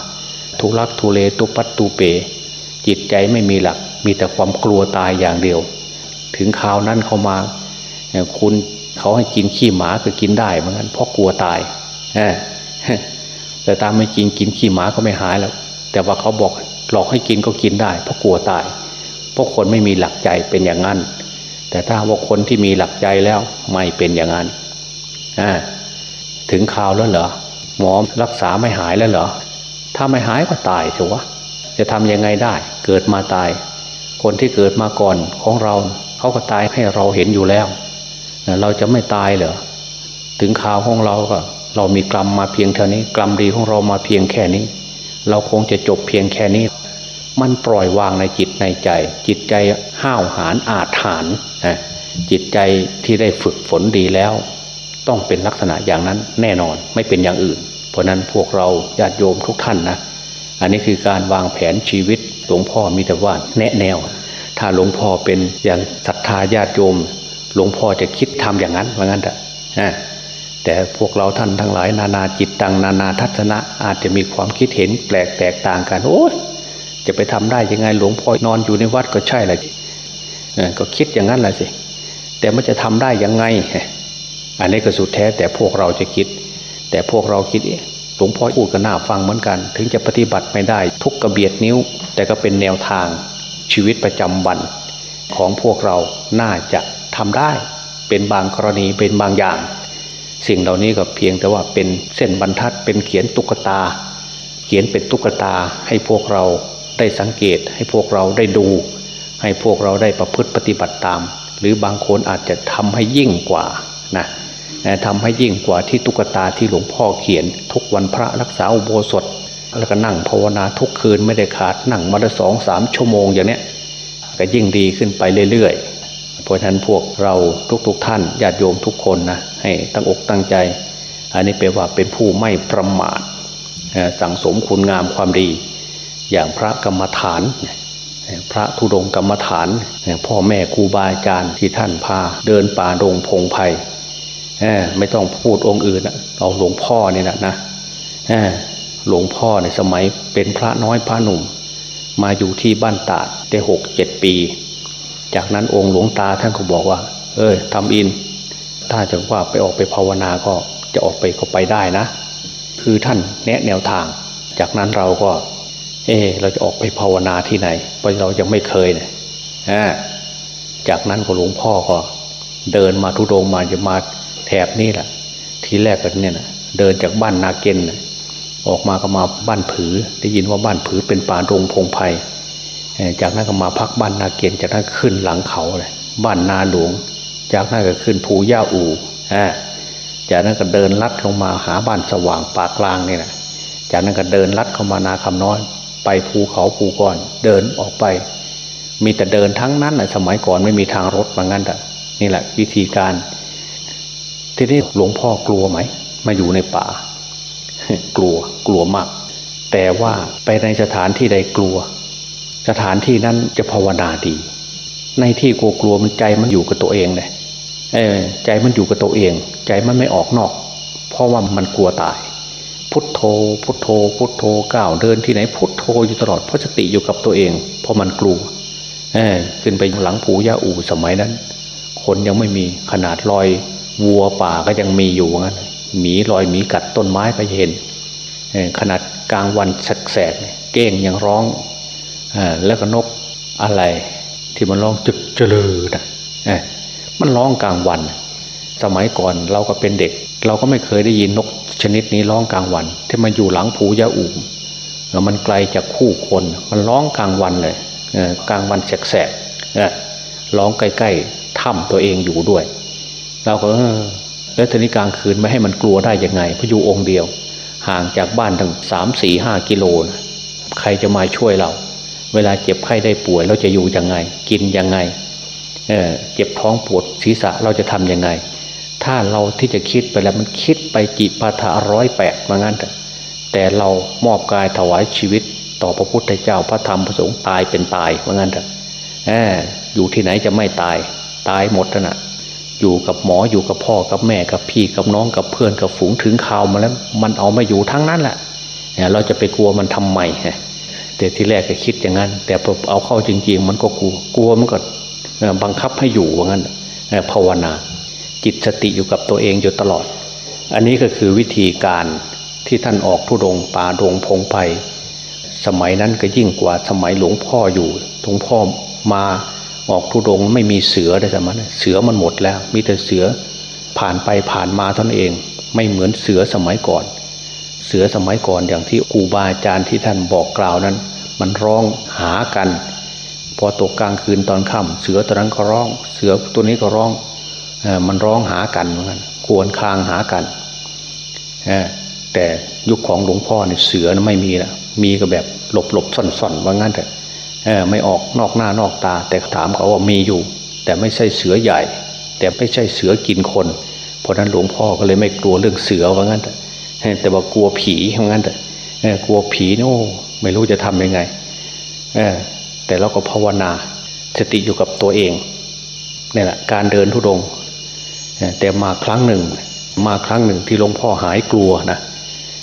ทุลักทุเลตุปัตตูเป จิตใจไม่มีหลัก มีแต่ความกลัวตายอย่างเดียว ถึงคราวนั้นเข้ามา คุณ เขาให้กินขี้หมาก็กินได้เหมือนกันเพราะกลัวตายแต่ตามไม่จริงกินขี้หมาก็ไม่หายแล้ว แต่ว่าเขาบอกหลอกให้กินก็กินได้ เพราะกลัวตาย เพราะคนไม่มีหลักใจเป็นอย่างนั้น แต่ถ้าว่าคนที่มีหลักใจแล้วไม่เป็นอย่างนั้นถึงข่าวแล้วเหรอหมอรักษาไม่หายแล้วเหรอถ้าไม่หายก็ตายเถอะวะจะทำยังไงได้ เกิดมาตาย คนที่เกิดมาก่อนของเรา เขาก็ตายให้เราเห็นอยู่แล้ว เราจะไม่ตายเหรอถึงข่าวของเราก็เรามีกรรมมาเพียงเท่านี้ กรรมดีของเรามาเพียงแค่นี้ เราคงจะจบเพียงแค่นี้ มันปล่อยวางในจิตในใจ จิตใจห้าวหาญอาจหานจิตใจที่ได้ฝึกฝนดีแล้ว ต้องเป็นลักษณะอย่างนั้นแน่นอนไม่เป็นอย่างอื่น เพราะนั้นพวกเราญาติโยมทุกท่านนะอันนี้คือการวางแผนชีวิตหลวงพ่อมีแต่ว่าแนะแนว ถ้าหลวงพ่อเป็นอย่างศรัทธาญาติโยม หลวงพ่อจะคิดทำอย่างนั้นว่างั้นแต่แต่พวกเราท่านทั้งหลายนานาจิตตังนานาทัศนะอาจจะมีความคิดเห็นแปลกแตกต่างกันโอ้จะไปทำได้ยังไงหลวงพ่อนอนอยู่ในวัดก็ใช่แหละก็คิดอย่างนั้นแหละสิแต่มันจะทำได้ยังไง อันนี้ก็สุดแท้แต่พวกเราจะคิด แต่พวกเราคิดหลวงพ่อพูดก็น่าฟังเหมือนกัน ถึงจะปฏิบัติไม่ได้ทุกกระเบียดนิ้ว แต่ก็เป็นแนวทางชีวิตประจำวันของพวกเราน่าจะ ทำได้ เป็นบางกรณีเป็นบางอย่าง สิ่งเหล่านี้ก็เพียงแต่ว่าเป็นเส้นบรรทัดเป็นเขียนตุ๊กตา เขียนเป็นตุ๊กตาให้พวกเราได้สังเกตให้พวกเราได้ดู ให้พวกเราได้ประพฤติปฏิบัติตาม หรือบางคนอาจจะทำให้ยิ่งกว่านะทำให้ยิ่งกว่าที่ตุ๊กตาที่หลวงพ่อเขียน ทุกวันพระรักษาอุโบสถ แล้วก็นั่งภาวนาทุกคืนไม่ได้ขาดนั่งมาละสองสามชั่วโมงอย่างเนี้ยก็ยิ่งดีขึ้นไปเรื่อยๆ เพราะฉะนั้นพวกเราทุกๆทท่านญาติโยมทุกคนนะให้ตั้งอกตั้งใจ อันนี้แปลว่าเป็นผู้ไม่ประมาทสั่งสมคุณงามความดี อย่างพระกรรมฐาน พระธุดงกรรมฐาน พ่อแม่ครูบาอาจารย์ที่ท่านพาเดินป่าดงพงไพ่ไม่ต้องพูดองค์อื่นเอาหลวงพ่อนี่แหละนะหลวงพ่อในสมัยเป็นพระน้อยพระหนุ่ม มาอยู่ที่บ้านตาดได้หกเจ็ดปี จากนั้นองค์หลวงตาท่านก็บอกว่า เอ้ยทำอิน ถ้าจะว่าไปออกไปภาวนาก็จะออกไปก็ไปได้นะ คือท่านแนะแนวทาง จากนั้นเราก็ เออเราจะออกไปภาวนาที่ไหนเพราะเรายังไม่เคยเนี่ยจากนั้นก็หลวงพ่อก็ เดินมาทุดงมาจะมาแถบนี่แหละ ทีแรกกันเนี่ยนะเดินจากบ้านนาเกนออกมาก็มาบ้านผือ ได้ยินว่าบ้านผือเป็นป่าดงพงไพ่ จากนั้นก็มาพักบ้านนาเกียนจากนั้นขึ้นหลังเขาเลยบ้านนาหลวง จากนั้นก็ขึ้นภูย่าอู่จากนั้นก็เดินลัดลงมาหาบ้านสว่างปากกลางนี่แหละจากนั้นก็เดินลัดเข้ามานาคำน้อย ไปภูเขาภูก้อนเดินออกไป มีแต่เดินทั้งนั้นแหละสมัยก่อนไม่มีทางรถมางั้นแต่นี่แหละ วิธีการ ทีนี้หลวงพ่อกลัวไหมมาอยู่ในป่า กลัวกลัวมาก แต่ว่าไปในสถานที่ใดกลัว สถานที่นั้นจะภาวนาดี ในที่กลัวกลัวมันใจมันอยู่กับตัวเองเลยเออใจมันอยู่กับตัวเอง ใจมันไม่ออกนอก เพราะว่ามันกลัวตาย พุทโธ พุทโธ พุทโธก้าวเดินที่ไหนพุทโธอยู่ตลอดเพราะสติอยู่กับตัวเอง เพราะมันกลัวเออขึ้นไปหลังผูยาอู่สมัยนั้น คนยังไม่มีขนาดลอยวัวป่าก็ยังมีอยู่งั้นหมีลอยหมีกัดต้นไม้ก็เห็นขนาดกลางวันแสกๆเก้งยังร้อง แล้วก็นกอะไรที่มันร้องจุดเจริญนะมันร้องกลางวัน สมัยก่อนเราก็เป็นเด็ก เราก็ไม่เคยได้ยินนกชนิดนี้ร้องกลางวัน ที่มันอยู่หลังผูยาอุ่มมันไกลจากคู่คน มันร้องกลางวันเลยกลางวันแสกๆร้องใกล้ๆถ้ำตัวเองอยู่ด้วย เราก็แล้วทีนี้กลางคืนไม่ให้มันกลัวได้ยังไงพอยู่องค์เดียว ห่างจากบ้านตั้งสามสี่ห้ากิโลนะใครจะมาช่วยเรา เวลาเจ็บไข้ได้ป่วยเราจะอยู่ยังไง กินยังไงเเจ็บท้องปวดศีรษะเราจะทํำยังไง ถ้าเราที่จะคิดไปแล้วมันคิดไปจีปาถะร้อยแปดมางั้นแต่เรามอบกายถวายชีวิต ต่อพระพุทธเจ้าพระธรรมพระสงฆ์ตายเป็นตายว่างั้นเถอะอยู่ที่ไหนจะไม่ตายตายหมดนะอยู่กับหมออยู่กับพ่อกับแม่กับพี่กับน้องกับเพื่อนกับฝูงถึงข่าวมาแล้ว มันเอามาอยู่ทั้งนั้นแหละเราจะไปกลัวมันทำไม แต่ที่แรกก็คิดอย่างนั้น แต่พอเอาเข้าจริง ๆ มันก็กลัวกลัวมันก็บังคับให้อยู่ว่างั้นภาวนา จิตสติอยู่กับตัวเองอยู่ตลอด อันนี้ก็คือวิธีการที่ท่านออกทุดงป่าดงพงไพ่สมัยนั้นก็ยิ่งกว่าสมัยหลวงพ่ออยู่หลวงพ่อมาออกทุดงไม่มีเสือได้สมัยเสือมันหมดแล้ว มีแต่เสือผ่านไปผ่านมาท่านเอง ไม่เหมือนเสือสมัยก่อน เสือสมัยก่อนอย่างที่ครูบาอาจารย์ที่ท่านบอกกล่าวนั้น มันร้องหากัน พอตกกลางคืนตอนค่ำเสือตัวนั้นก็ร้อง เสือตัวนี้ก็ร้องมันร้องหากันเหมือนกันกวนคางหากันแต่ยุคของหลวงพ่อเนี่ยเสือนะไม่มีละมีก็แบบหลบหลบซ่อนซ่อนว่างั้นเถอะไม่ออกนอกหน้านอกตา แต่ถามเขาว่ามีอยู่ แต่ไม่ใช่เสือใหญ่ แต่ไม่ใช่เสือกินคน เพราะนั้นหลวงพ่อก็เลยไม่กลัวเรื่องเสือว่างั้นแต่ แต่ว่ากลัวผีว่างั้นแต่กลัวผีโน่ไม่รู้จะทํำยังไงแต่เราก็ภาวนาสติอยู่กับตัวเองนี่แหละการเดินทุดงแต่มาครั้งหนึ่ง มาครั้งหนึ่งที่หลวงพ่อหายกลัวนะ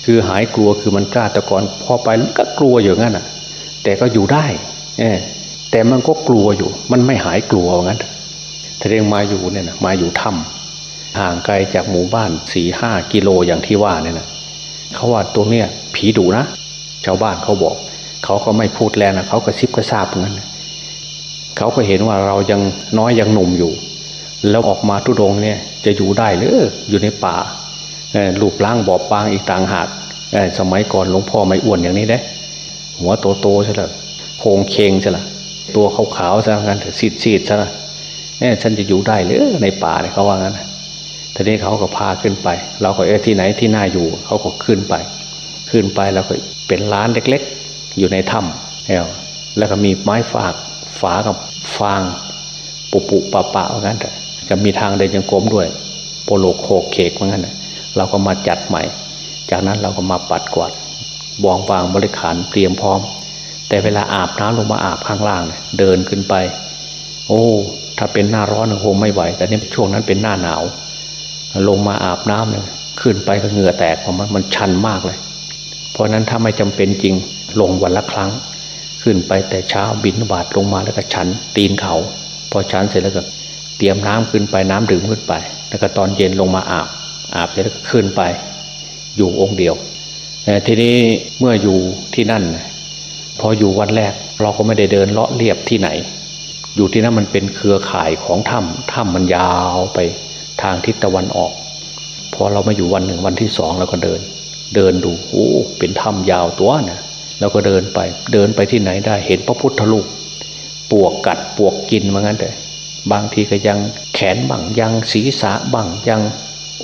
คือหายกลัวคือมันกล้าแต่ก่อนพอไปก็กลัวอยู่งั้นอะ แต่ก็อยู่ได้แต่มันก็กลัวอยู่ มันไม่หายกลัวงั้นถ้าเรียงมาอยู่เนี่ยนะมาอยู่ถ้ำห่างไกลจากหมู่บ้านสี่ห้ากิโลอย่างที่ว่าเนี่ยนะ เขาว่าตัวเนี้ยผีดุนะชาวบ้านเขาบอกเขาก็ไม่พูดแรงนะเขาก็ซิบกระซาบงั้นเขาก็เห็นว่าเรายังน้อยยังหนุ่มอยู่ แล้วออกมาทุดงเนี่ยจะอยู่ได้หรืออยู่ในป่าลูกล้างบอบบางอีกต่างหากสมัยก่อนหลวงพ่อไม่อ้วนอย่างนี้ได้หัวโตๆใช่หรือโคงเคงใช่หรือตัวขาวๆซะงั้นซีดซีดซะนะเนี่ยฉันจะอยู่ได้หรือในป่าเนี่ยเขาว่างั้น ทีนี้เขาก็พาขึ้นไป เราก็เออที่ไหนที่น่าอยู่ เขาก็ขึ้นไป ขึ้นไปแล้วก็เป็นร้านเล็กๆ อยู่ในถ้ำแล้วแล้วก็มีไม้ฝากฝากับฟางปุปุปะปะว่างั้นแต่จะมีทางเดินยังกลมด้วย โปโลโคเคกว่างั้นเราก็มาจัดใหม่ จากนั้นเราก็มาปัดกวาดบองวางบริขารเตรียมพร้อม แต่เวลาอาบน้ำลงมาอาบข้างล่างเนี่ยเดินขึ้นไป โอ้ ถ้าเป็นหน้าร้อนคงไม่ไหว แต่นี่ช่วงนั้นเป็นหน้าหนาว ลงมาอาบน้ำเนี่ยขึ้นไปก็เหงื่อแตกเพราะมันมันชันมากเลย เพราะนั้นถ้าไม่จำเป็นจริงลงวันละครั้ง ขึ้นไปแต่เช้าบินบาดลงมาแล้วก็ฉันตีนเขาพอฉันเสร็จแล้วก็เตรียมน้ำขึ้นไปน้ำดื่มขึ้นไป แล้วก็ตอนเย็นลงมาอาบ อาบเสร็จแล้วก็ขึ้นไป อยู่องค์เดียวทีนี้เมื่ออยู่ที่นั่นพออยู่วันแรก เราก็ไม่ได้เดินเลาะเรียบที่ไหน อยู่ที่นั่นมันเป็นเครือข่ายของถ้ำถ้ำมันยาวไป ทางทิศตะวันออก พอเรามาอยู่วันหนึ่งวันที่สองเราก็เดิน เดินดูโอ้เป็นถ้ำยาวตัวนะเราก็เดินไป เดินไปที่ไหนได้เห็นพระพุทธรูปปวกกัดปวกกินเหมือนกันแต่บางทีก็ยังแขนบังยังศีรษะบังยัง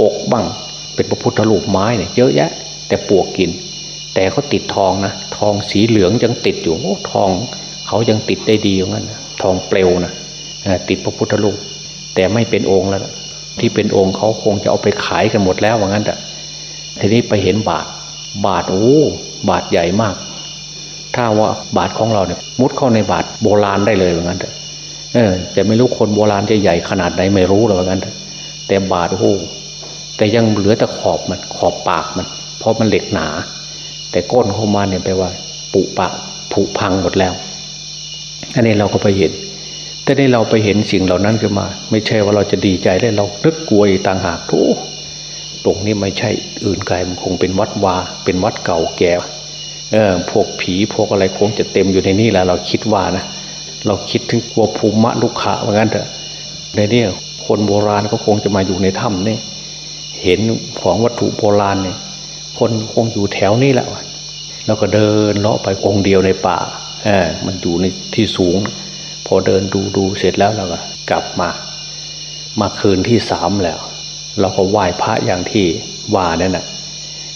อกบังเป็นพระพุทธรูปไม้เนี่ยเยอะแยะ แต่ปวกกิน แต่เขาติดทองนะทองสีเหลืองยังติดอยู่โอ้ทองเขายังติดได้ดีอย่างนั้นทองเปลวนะติดพระพุทธรูปแต่ไม่เป็นองค์แล้ว ที่เป็นองค์เขาคงจะเอาไปขายกันหมดแล้วว่างั้นแต่ทีนี้ไปเห็นบาท บาทโอ้บาทใหญ่มาก ถ้าว่าบาทของเราเนี่ยมุดเข้าในบาทโบราณได้เลยว่างั้นแต่เออจะไม่รู้คนโบราณจะใหญ่ขนาดไหนไม่รู้หรอกว่างั้นแต่บาทโอ้แต่ยังเหลือแต่ขอบมันขอบปากมัน เพราะมันเหล็กหนา แต่ก้นเข้ามาเนี่ยแปลว่า ปุปะผุพังหมดแล้วอันนี้เราก็ไปเห็น แต่ได้เราไปเห็นสิ่งเหล่านั้นขึ้นมา ไม่ใช่ว่าเราจะดีใจได้เรานึกกลัวต่างหากทุกตรงนี้ไม่ใช่อื่นไกลมันคงเป็นวัดวา เป็นวัดเก่าแก่เออพวกผีพวกอะไรคงจะเต็มอยู่ในนี้แหละเราคิดว่านะเราคิดถึงกลัวภูมิลุกขะเหมือนกันเถอะในนี้คนโบราณก็คงจะมาอยู่ในถ้ำนี่เห็นของวัตถุโบราณเนี่ยคนคงอยู่แถวนี้แหละแล้วก็เดินเลาะไปองค์เดียวในป่าเออมันอยู่ในที่สูง พอเดินดูดูเสร็จแล้วเราก็กลับมา มาคืนที่สามแล้ว เราก็ไหว้พระอย่างที่ว่านั่นแหะ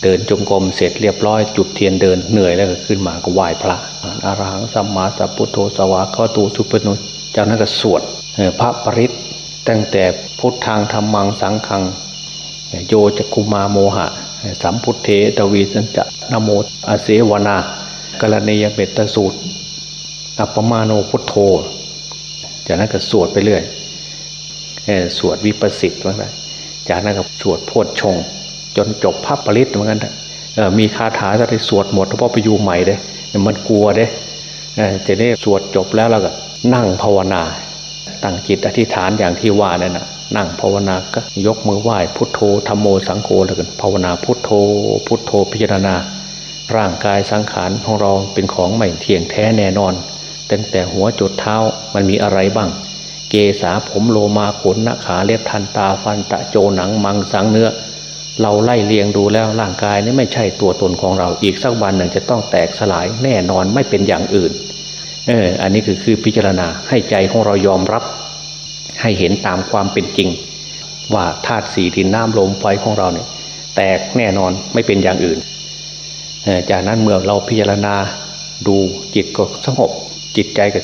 เดินจงกรมเสร็จเรียบร้อยจุดเทียนเดินเหนื่อยแล้วก็ขึ้นมาก็ไหว้พระอารหังสัมมาสัพพุทโธสวากขาตูสุปนุจากนั้นก็สวดพระปริศตั้งแต่พุทธังธรรมังสังขัง โยจคุมาโมหะ สัมพุทเทตวีสัญจะนโมอาเสวนากรณียเบตสูตร อัปปมาโนพุทโธ จากนั้นก็สวดไปเรื่อยสวดวิปัสสิตว่าไงจากนั้นก็สวดโพชฌงจนจบพระปริศเหมือนกันมีคาถาจะได้สวดหมดเพราะไปอยู่ใหม่เด้มันกลัวเด้จะได้สวดจบแล้วเราก็นั่งภาวนา ตั้งจิตอธิษฐานอย่างที่ว่านั่นนะนั่งภาวนาก็ยกมือไหว้พุทโธธรรมโมสังโฆแล้วกันภาวนาพุทโธ พุทโธพิจารณา ร่างกายสังขารของเราเป็นของไม่เที่ยงแท้แน่นอน ตั้งแต่หัวจุดเท้ามันมีอะไรบ้าง เกษาผมโลมาขนนาขาเล็บทันตาฟันตะโจหนังมังสังเนื้อ เราไล่เลียงดูแล้วร่างกายนี้ไม่ใช่ตัวตนของเราอีกสักวันหนึ่งจะต้องแตกสลายแน่นอนไม่เป็นอย่างอื่นเอออันนี้คือคือพิจารณาให้ใจของเรายอมรับ ให้เห็นตามความเป็นจริง ว่าธาตุสี่ดินน้ำลมไฟของเราเนี่ย แตกแน่นอนไม่เป็นอย่างอื่นจากนั้นเมื่อเราพิจารณาดูจิตก็สงบ จิตใจก็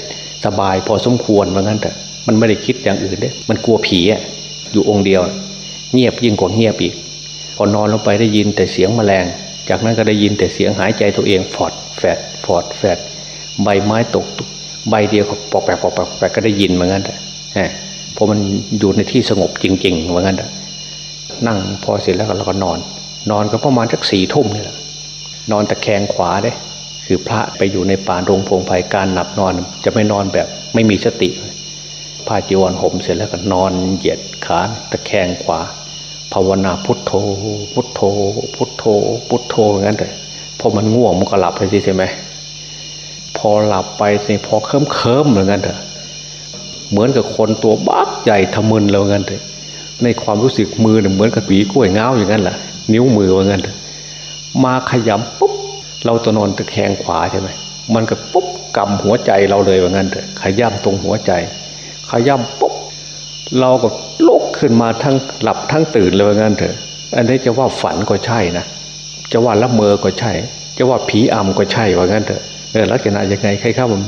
สบายพอสมควรเหมือนกันแต่มันไม่ได้คิดอย่างอื่นเด้มันกลัวผีอะอยู่องค์เดียว เงียบยิ่งกว่าเงียบอีก พอนอนลงไปได้ยินแต่เสียงแมลง จากนั้นก็ได้ยินแต่เสียงหายใจตัวเองฟอดแฟดฟอดแฟดใบไม้ตก ใบเดียวก็ปอกแปกปอกแปกแปกก็ได้ยินเหมือนกันแต่เพอมันอยู่ในที่สงบจริงๆเหมือนกันแต่นั่งพอเสร็จแล้วเราก็นอน นอนก็ประมาณสักสี่ทุ่มนี่แหละนอนตะแคงขวาเด้ คือพระไปอยู่ในป่ารงพงไผ่การหลับนอนจะไม่นอนแบบไม่มีสติผ้าจีวรห่มเสร็จแล้วก็นอนเหยียดขาตะแคงขวา ภาวนาพุทโธ พุทโธ พุทโธ พุทโธอย่างนั้นเลยพอมันง่วงมันก็หลับเลยสิใช่ไหมพอหลับไปสิพอเคิมเคิมเหมือนกันเถอะเหมือนกับคนตัวบักใหญ่ทะมึนแล้วงั้นเถอะในความรู้สึกมือเนี่ยเหมือนกับปีกล้วยเงาอย่างนั้นแหละนิ้วมือว่างั้นเถอะมาขยำปุ๊บ เราตัวนอนตะแคงขวาใช่ไหมมันก็ปุ๊บกำหัวใจเราเลยว่างั้นเถอะขย้ำตรงหัวใจ ขย้ำปุ๊บเราก็ลุกขึ้นมาทั้งหลับทั้งตื่นเลยว่างั้นเถอะ อันนี้จะว่าฝันก็ใช่นะจะว่าละเมอก็ใช่ จะว่าผีอำก็ใช่ว่างั้นเถอะเออลักษณะยังไงใครเข้ามัน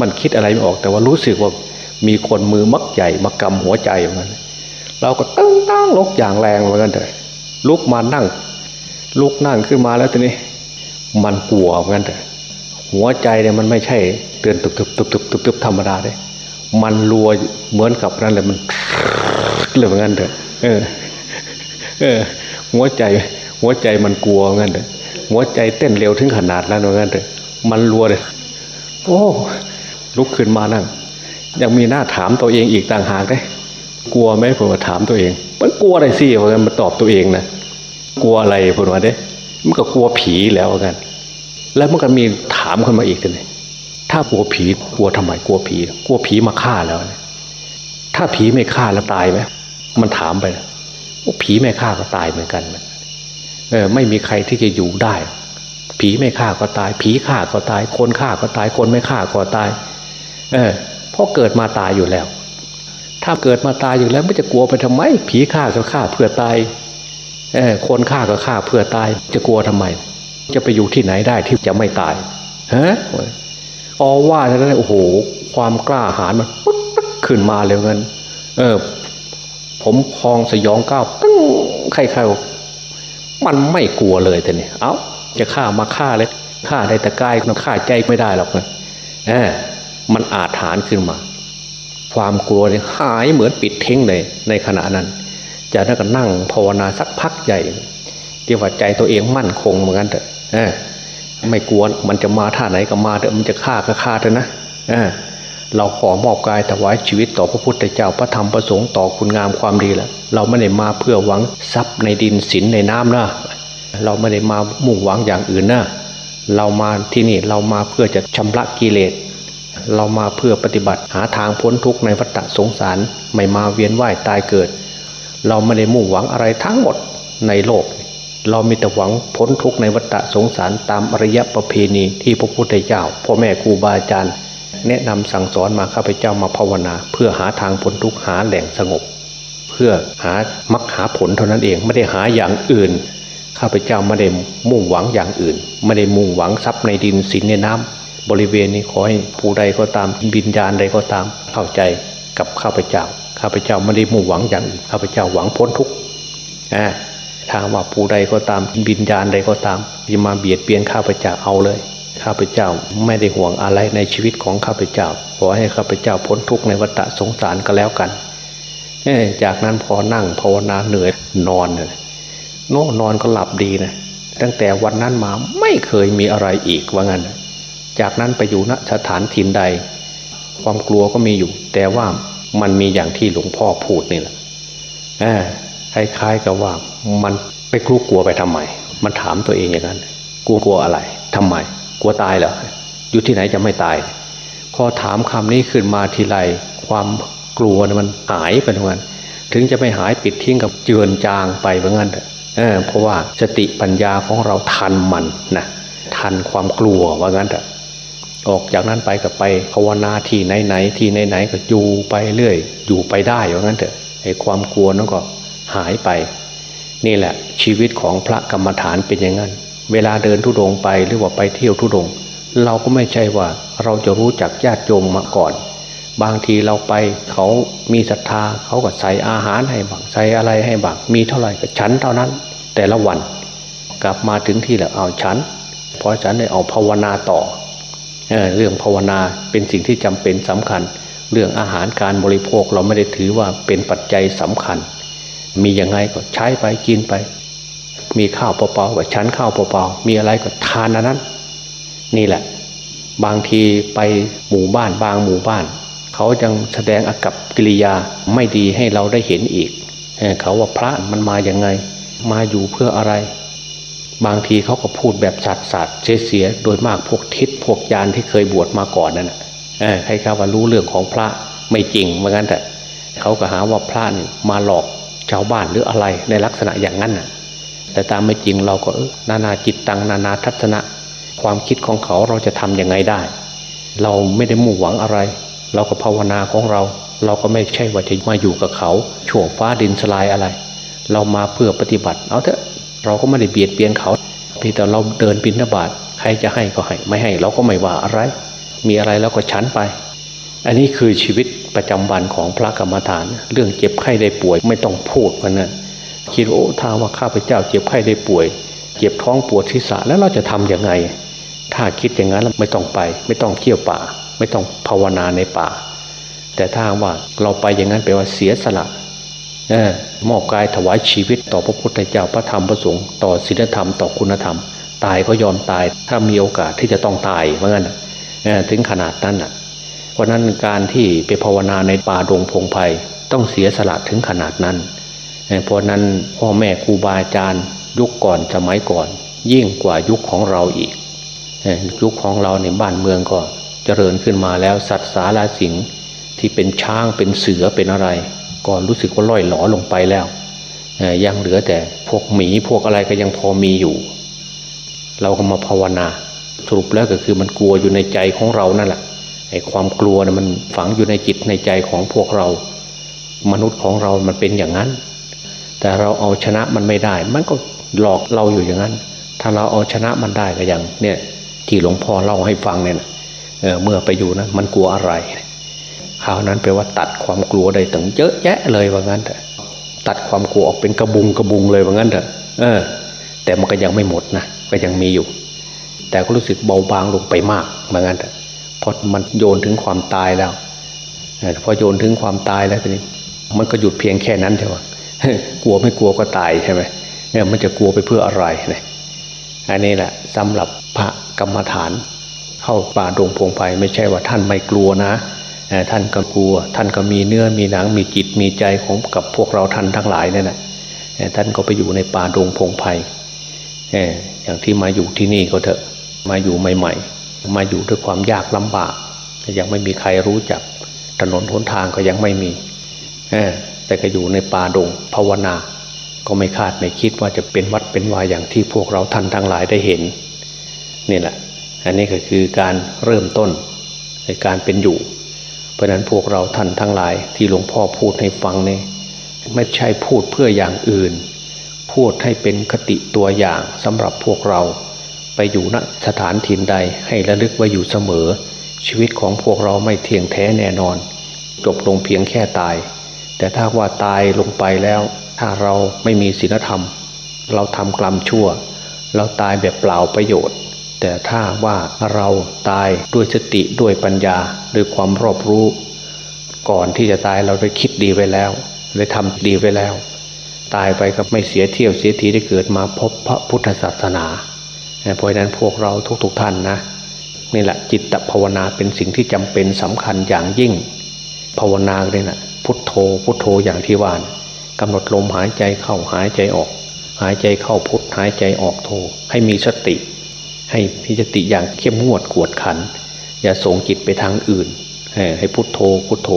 มันคิดอะไรไม่ออกแต่ว่ารู้สึกว่ามีคนมือมักใหญ่มากำหัวใจว่างั้นเราก็ตั้งตั้งลุกอย่างแรงว่างั้นเถอะลุกมานั่ง ลุกนั่งขึ้นมาแล้วทีนี้ มันกลัวว่างั้นเถอะหัวใจเนี่ยมันไม่ใช่เตือนตุบตุบตุบตุบตุบตุบธรรมดาเลยมันรัวเหมือนกับนั่นเลยมันเลยว่างั้นเถอะเออเออ หัวใจ หัวใจมันกลัวงั้นเถอะหัวใจเต้นเร็วถึงขนาดนั้นงั้นเถอะมันรัวเลยโอ้ลุกขึ้นมานั่ง ยังมีหน้าถามตัวเองอีกต่างหากเลยกลัวไหมผมมาถามตัวเอง มันกลัวอะไรสิว่ากันมาตอบตัวเองนะกลัวอะไรผมว่าเด้ มันก็กลัวผีแล้วกัน แล้วมันก็มีถามคนมาอีกเลยถ้ากลัวผีกลัวทำไมกลัวผี กลัวผีมาฆ่าแล้ว ถ้าผีไม่ฆ่าแล้วตายไหมมันถามไปผีไม่ฆ่าก็ตายเหมือนกันเออไม่มีใครที่จะอยู่ได้ ผีไม่ฆ่าก็ตาย ผีฆ่าก็ตาย คนฆ่าก็ตาย คนไม่ฆ่าก็ตาย เออเพราะเกิดมาตายอยู่แล้ว ถ้าเกิดมาตายอยู่แล้วไม่จะกลัวไปทำไม ผีฆ่าก็ฆ่าเพื่อตาย คนฆ่าก็ฆ่าเพื่อตายจะกลัวทำไม จะไปอยู่ที่ไหนได้ที่จะไม่ตายฮะอว่าแล้วนะโอ้โห ความกล้าหาญมันปึ๊กปึ๊กขึ้นมาเลยเงิน เออ ผมพองสยองก้าวตึ้งใครๆมันไม่กลัวเลยแต่เนี่ยเอา้าจะฆ่ามาฆ่าเลยฆ่าได้แต่กายมันฆ่าใจไม่ได้หรอกนะเออมันอาถานขึ้นมา ความกลัวเนี่ยหายเหมือนปิดทิ้งเลยในขณะนั้น จากนั้นก็นั่งภาวนาสักพักใหญ่ที่ว่าใจตัวเองมั่นคงเหมือนกันเถอะไม่กลัวมันจะมาท่าไหนก็มาเถอะมันจะฆ่าก็ฆ่าเถอะนะเออเราขอมอบกายถวายชีวิตต่อพระพุทธเจ้าพระธรรมพระสงฆ์ต่อคุณงามความดีแล้วเราไม่ได้มาเพื่อหวังทรัพย์ในดินสินในน้ำนะเราไม่ได้มามุ่งหวังอย่างอื่นนะเรามาที่นี่เรามาเพื่อจะชำระกิเลสเรามาเพื่อปฏิบัติหาทางพ้นทุกข์ในวัฏสงสาร ไม่มาเวียนว่ายตายเกิด เราไม่ได้มุ่งหวังอะไรทั้งหมดในโลก เรามีแต่หวังพ้นทุกข์ในวัฏสงสารตามอริยประเพณีที่พระพุทธเจ้าพ่อแม่ครูบาอาจารย์ แนะนำสั่งสอนมาข้าพเจ้ามาภาวนา เพื่อหาทางพ้นทุกข์หาแหล่งสงบ เพื่อหามรรคหาผลเท่านั้นเองไม่ได้หาอย่างอื่นข้าพเจ้าไม่ได้มุ่งหวังอย่างอื่นไม่ได้มุ่งหวังทรัพย์ในดินสินในน้ำบริเวณนี้ขอให้ผู้ใดก็ตามบิญญาณใดก็ตามเข้าใจ กับข้าพเจ้า ข้าพเจ้าไม่ได้มุ่งหวังอย่างอื่นข้าพเจ้าหวังพ้นทุกข์ถ้าว่าผู้ใดก็ตามบิญญาณใดก็ตามจะมาเบียดเบียนข้าพเจ้าเอาเลย ข้าพเจ้าไม่ได้ห่วงอะไรในชีวิตของข้าพเจ้าขอให้ข้าพเจ้าพ้นทุกข์ในวัฏสงสารก็แล้วกันจากนั้นพอนั่งภาวนาเหนื่อยนอนเลยโน่นอนก็หลับดีนะตั้งแต่วันนั้นมาไม่เคยมีอะไรอีกว่างั้น จากนั้นไปอยู่ณสถานถิ่นใด ความกลัวก็มีอยู่ แต่ว่ามันมีอย่างที่หลวงพ่อพูดนี่แหละคล้ายๆกับว่ามันไปกลัวกลัวไปทำไม มันถามตัวเองอย่างนั้น กลัวกลัวอะไรทำไม กลัวตายเหรอ อยู่ที่ไหนจะไม่ตาย พอถามคำนี้ขึ้นมาทีไร ความกลัวมันหายไปทั้งนั้นถึงจะไม่หายปิดทิ้งกับเจือนจางไปเหมือนกันเออเพราะว่าสติปัญญาของเราทันมันนะทันความกลัวว่างั้นเถอะ ออกจากนั้นไปก็ไปภาวนาที่ไหนไหนที่ไหนไหนก็อยู่ไปเรื่อย อยู่ไปได้ว่างั้นเถอะไอ้ความกลัวนั่นก็หายไป นี่แหละชีวิตของพระกรรมฐานเป็นอย่างนั้น เวลาเดินทุดงไปหรือว่าไปเที่ยวทุดง เราก็ไม่ใช่ว่าเราจะรู้จักญาติโยมมาก่อน บางทีเราไปเขามีศรัทธาเขาก็ใส่อาหารให้บังใส่อะไรให้บังมีเท่าไหร่ก็ฉันเท่านั้น แต่ละวัน กลับมาถึงที่แล้วเอาฉันพอฉันได้เอาภาวนาต่อ เเรื่องภาวนาเป็นสิ่งที่จำเป็นสำคัญ เรื่องอาหารการบริโภคเราไม่ได้ถือว่าเป็นปัจจัยสำคัญ มียังไงก็ใช้ไปกินไป มีข้าวเปล่าๆก็ชั้นข้าวเปล่าๆมีอะไรก็ทานนั้น นี่แหละ บางทีไปหมู่บ้านบางหมู่บ้าน เขายังแสดงอากับกิริยาไม่ดีให้เราได้เห็นอีกเขาว่าพระมันมาอย่างไง มาอยู่เพื่ออะไร บางทีเขาก็พูดแบบสัตว์สัตว์เสียโดยมากพวกทิศพวกยานที่เคยบวชมาก่อนนั่นน่ะใครเขาว่ารู้เรื่องของพระไม่จริงเหมือนกันแต่เขาก็หาว่าพระนี่มาหลอกชาวบ้านหรืออะไรในลักษณะอย่างนั้นน่ะ แต่ตามไม่จริงเราก็นานาจิตตังนานาทัศนะ ความคิดของเขาเราจะทำยังไงได้ เราไม่ได้มุ่งหวังอะไร เราก็ภาวนาของเรา เราก็ไม่ใช่ว่าจะมาอยู่กับเขาช่วงฟ้าดินสลายอะไร เรามาเพื่อปฏิบัติเอาเถอะ เราก็ไม่ได้เบียดเบียนเขาเพียงแต่เราเดินบินบาตใครจะให้ก็ให้ ไม่ให้เราก็ไม่ว่าอะไร มีอะไรเราก็ชันไป อันนี้คือชีวิตประจำวันของพระกรรมฐาน เรื่องเจ็บไข้ได้ป่วยไม่ต้องพูดมันนะคิดโอ้ถ้าว่าข้าพเจ้าเจ็บไข้ได้ป่วย เจ็บท้องปวดศีรษะแล้วเราจะทํำยังไง ถ้าคิดอย่างนั้นไม่ต้องไป ไม่ต้องเที่ยวป่า ไม่ต้องภาวนาในป่า แต่ถ้าว่าเราไปอย่างนั้นแปลว่าเสียสละ มอบกายถวายชีวิตต่อพระพุทธเจ้าพระธรรมพระสงฆ์ต่อศีลธรรมต่อคุณธรรม ตายก็ยอมตายถ้ามีโอกาสที่จะต้องตายเหมือนกันถึงขนาดนั้นอะเพราะนั้นการที่ไปภาวนาในป่าดงพงไพ่ต้องเสียสละถึงขนาดนั้น เพราะนั้นพ่อแม่ครูบาอาจารย์ยุคก่อนสมัยก่อน ยิ่งกว่ายุคของเราอีก ยุคของเราในบ้านเมืองก็เจริญขึ้นมาแล้วสัตว์สาราสิงที่เป็นช้างเป็นเสือเป็นอะไร ก็รู้สึกว่าล่อยหลอลงไปแล้วยังเหลือแต่พวกหมีพวกอะไรก็ยังพอมีอยู่ เราก็มาภาวนาสรุปแล้วก็คือมันกลัวอยู่ในใจของเรานั่นแหละไอ้ความกลัวนะมันฝังอยู่ในจิตในใจของพวกเรา มนุษย์ของเรามันเป็นอย่างนั้น แต่เราเอาชนะมันไม่ได้ มันก็หลอกเราอยู่อย่างนั้น ถ้าเราเอาชนะมันได้ก็อย่างเนี่ยที่หลวงพ่อเล่าให้ฟังเนี่ยเเมื่อไปอยู่นะมันกลัวอะไร คราวนั้นแปลว่าตัดความกลัวได้ถึงเยอะแยะเลยว่างั้นแต่ตัดความกลัวออกเป็นกระบุงกระบุงเลยว่างั้นเถอะเออ แต่มันก็ยังไม่หมดนะก็ยังมีอยู่ แต่ก็รู้สึกเบาบางลงไปมากว่างั้นเถอะพอมันโยนถึงความตายแล้วพอโยนถึงความตายแล้วทีนี้ มันก็หยุดเพียงแค่นั้นใช่ไหมกลัวไม่กลัวก็ตายใช่ไหมเนี่ยมันจะกลัวไปเพื่ออะไรเนี่ยอันนี้แหละสำหรับพระกรรมฐาน เข้าป่าดงพงไพไม่ใช่ว่าท่านไม่กลัวนะ ท่านก็กลัว ท่านก็มีเนื้อมีหนังมีจิตมีใจของกับพวกเราท่านทั้งหลายนี่แหละท่านก็ไปอยู่ในป่าดงพงไพ่อย่างที่มาอยู่ที่นี่ก็เถอะมาอยู่ใหม่ ๆ มาอยู่ด้วยความยากลำบากยังไม่มีใครรู้จักถนนหนทางก็ยังไม่มีแต่ก็อยู่ในป่าดงภาวนา ก็ไม่คาดไม่คิดว่าจะเป็นวัดเป็นวายอย่างที่พวกเราท่านทั้งหลายได้เห็นนี่แหละ อันนี้ก็คือการเริ่มต้นในการเป็นอยู่ เพราะนั้นพวกเราท่านทั้งหลายที่หลวงพ่อพูดให้ฟังเนี่ยไม่ใช่พูดเพื่ออย่างอื่น พูดให้เป็นคติตัวอย่างสำหรับพวกเรา ไปอยู่ณสถานถิ่นใดให้ระลึกไว้อยู่เสมอ ชีวิตของพวกเราไม่เที่ยงแท้แน่นอน จบลงเพียงแค่ตาย แต่ถ้าว่าตายลงไปแล้ว ถ้าเราไม่มีศีลธรรม เราทำกรรมชั่ว เราตายแบบเปล่าประโยชน์ แต่ถ้าว่าเราตายด้วยสติด้วยปัญญาด้วยความรอบรู้ ก่อนที่จะตายเราได้คิดดีไว้แล้วได้ทำดีไว้แล้ว ตายไปก็ไม่เสียเที่ยวเสียทีได้เกิดมาพบพระพุทธศาสนาเพราะนั้นพวกเราทุกๆทท่านนะนี่แหละจิตภาวนาเป็นสิ่งที่จำเป็นสำคัญอย่างยิ่ง ภาวนาเลยนะพุทโธพุทโธอย่างที่ว่านกำหนดลมหายใจเข้าหายใจออก หายใจเข้าพุทหายใจออกโธให้มีสติ ให้พิจติอย่างเข้มงวดกวดขัน อย่าส่งจิตไปทางอื่น ให้พุทโธพุทโธ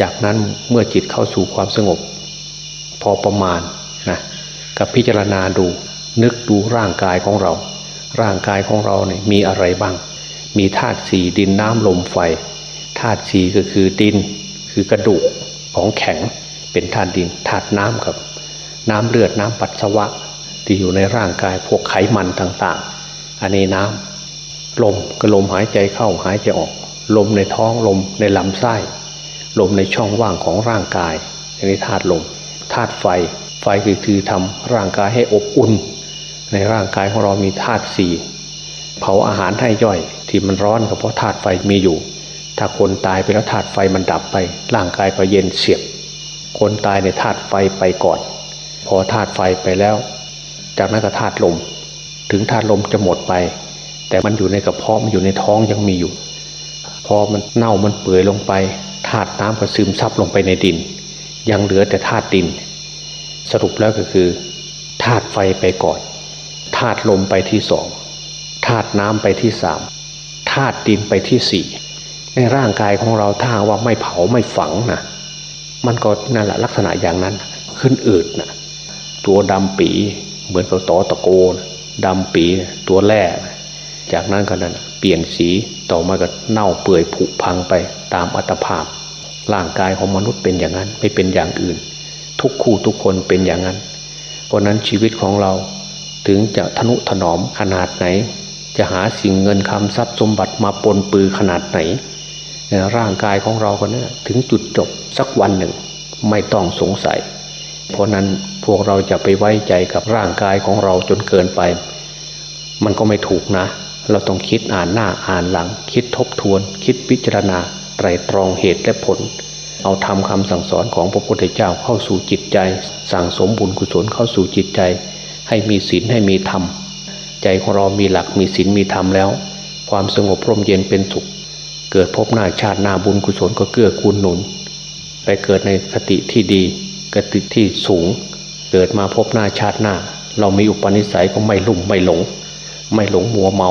จากนั้นเมื่อจิตเข้าสู่ความสงบ พอประมาณนะกับพิจารณาดูนึกดูร่างกายของเรา ร่างกายของเราเนี่ยมีอะไรบ้าง มีธาตุสี่ดินน้ำลมไฟธาตุสี่ก็คือดินคือกระดูกของแข็งเป็นธาตุดินธาตุน้ำครับ น้ำเลือดน้ำปัสสาวะที่อยู่ในร่างกายพวกไขมันต่างๆ อันนี้น้ำลมก็ลมหายใจเข้าหายใจออก ลมในท้องลมในลำไส้ ลมในช่องว่างของร่างกายอันนี้ธาตุลมธาตุไฟ ไฟคือคือทำร่างกายให้อบอุ่น ในร่างกายของเรามีธาตุสี่เผาอาหารให้ย่อย ที่มันร้อนก็เพราะธาตุไฟมีอยู่ ถ้าคนตายไปแล้วธาตุไฟมันดับไป ร่างกายก็เย็นเสียบ คนตายในธาตุไฟไปก่อน พอธาตุไฟไปแล้ว จากนั้นก็ธาตุลม ถึงธาตุลมจะหมดไป แต่มันอยู่ในกระเพาะมันอยู่ในท้องยังมีอยู่ พอมันเน่ามันเปื่อยลงไปธาตุน้ำก็ซึมซับลงไปในดิน ยังเหลือแต่ธาตุดิน สรุปแล้วก็คือธาตุไฟไปก่อนธาตุลมไปที่สองธาตุน้ำไปที่สามธาตุดินไปที่สี่ในร่างกายของเราถ้าว่าไม่เผาไม่ฝังนะมันก็นั่นแหละลักษณะอย่างนั้น ขึ้นอืดนะตัวดำปีเหมือนกับตอตะโกน ดำปีตัวแร่จากนั้นก็นั้นเปลี่ยนสีต่อมาก็เน่าเปื่อยผุพังไปตามอัตภาพ ร่างกายของมนุษย์เป็นอย่างนั้นไม่เป็นอย่างอื่น ทุกคู่ทุกคนเป็นอย่างนั้น เพราะนั้นชีวิตของเราถึงจะทนุถนอมขนาดไหน จะหาสิ่งเงินคำทรัพย์สมบัติมาปนปือขนาดไหน ร่างกายของเราคนนี้ถึงจุดจบสักวันหนึ่ง ไม่ต้องสงสัย เพราะนั้นพวกเราจะไปไว้ใจกับร่างกายของเราจนเกินไป มันก็ไม่ถูกนะ เราต้องคิดอ่านหน้าอ่านหลัง คิดทบทวน คิดพิจารณาไตรตรองเหตุและผล เอาทำคำสั่งสอนของพระพุทธเจ้าเข้าสู่จิตใจ สั่งสมบุญกุศลเข้าสู่จิตใจ ให้มีศีลให้มีธรรม ใจของเรามีหลักมีศีลมีธรรมแล้ว ความสงบร่มเย็นเป็นสุข เกิดพบหน้าชาติหน้าบุญกุศลก็เกื้อกูลหนุนไปเกิดในคติที่ดี กติที่สูง เกิดมาพบหน้าชาติหน้า เรามีอุปนิสัยก็ไม่ลุ่มไม่หลง ไม่หลงมัวเมา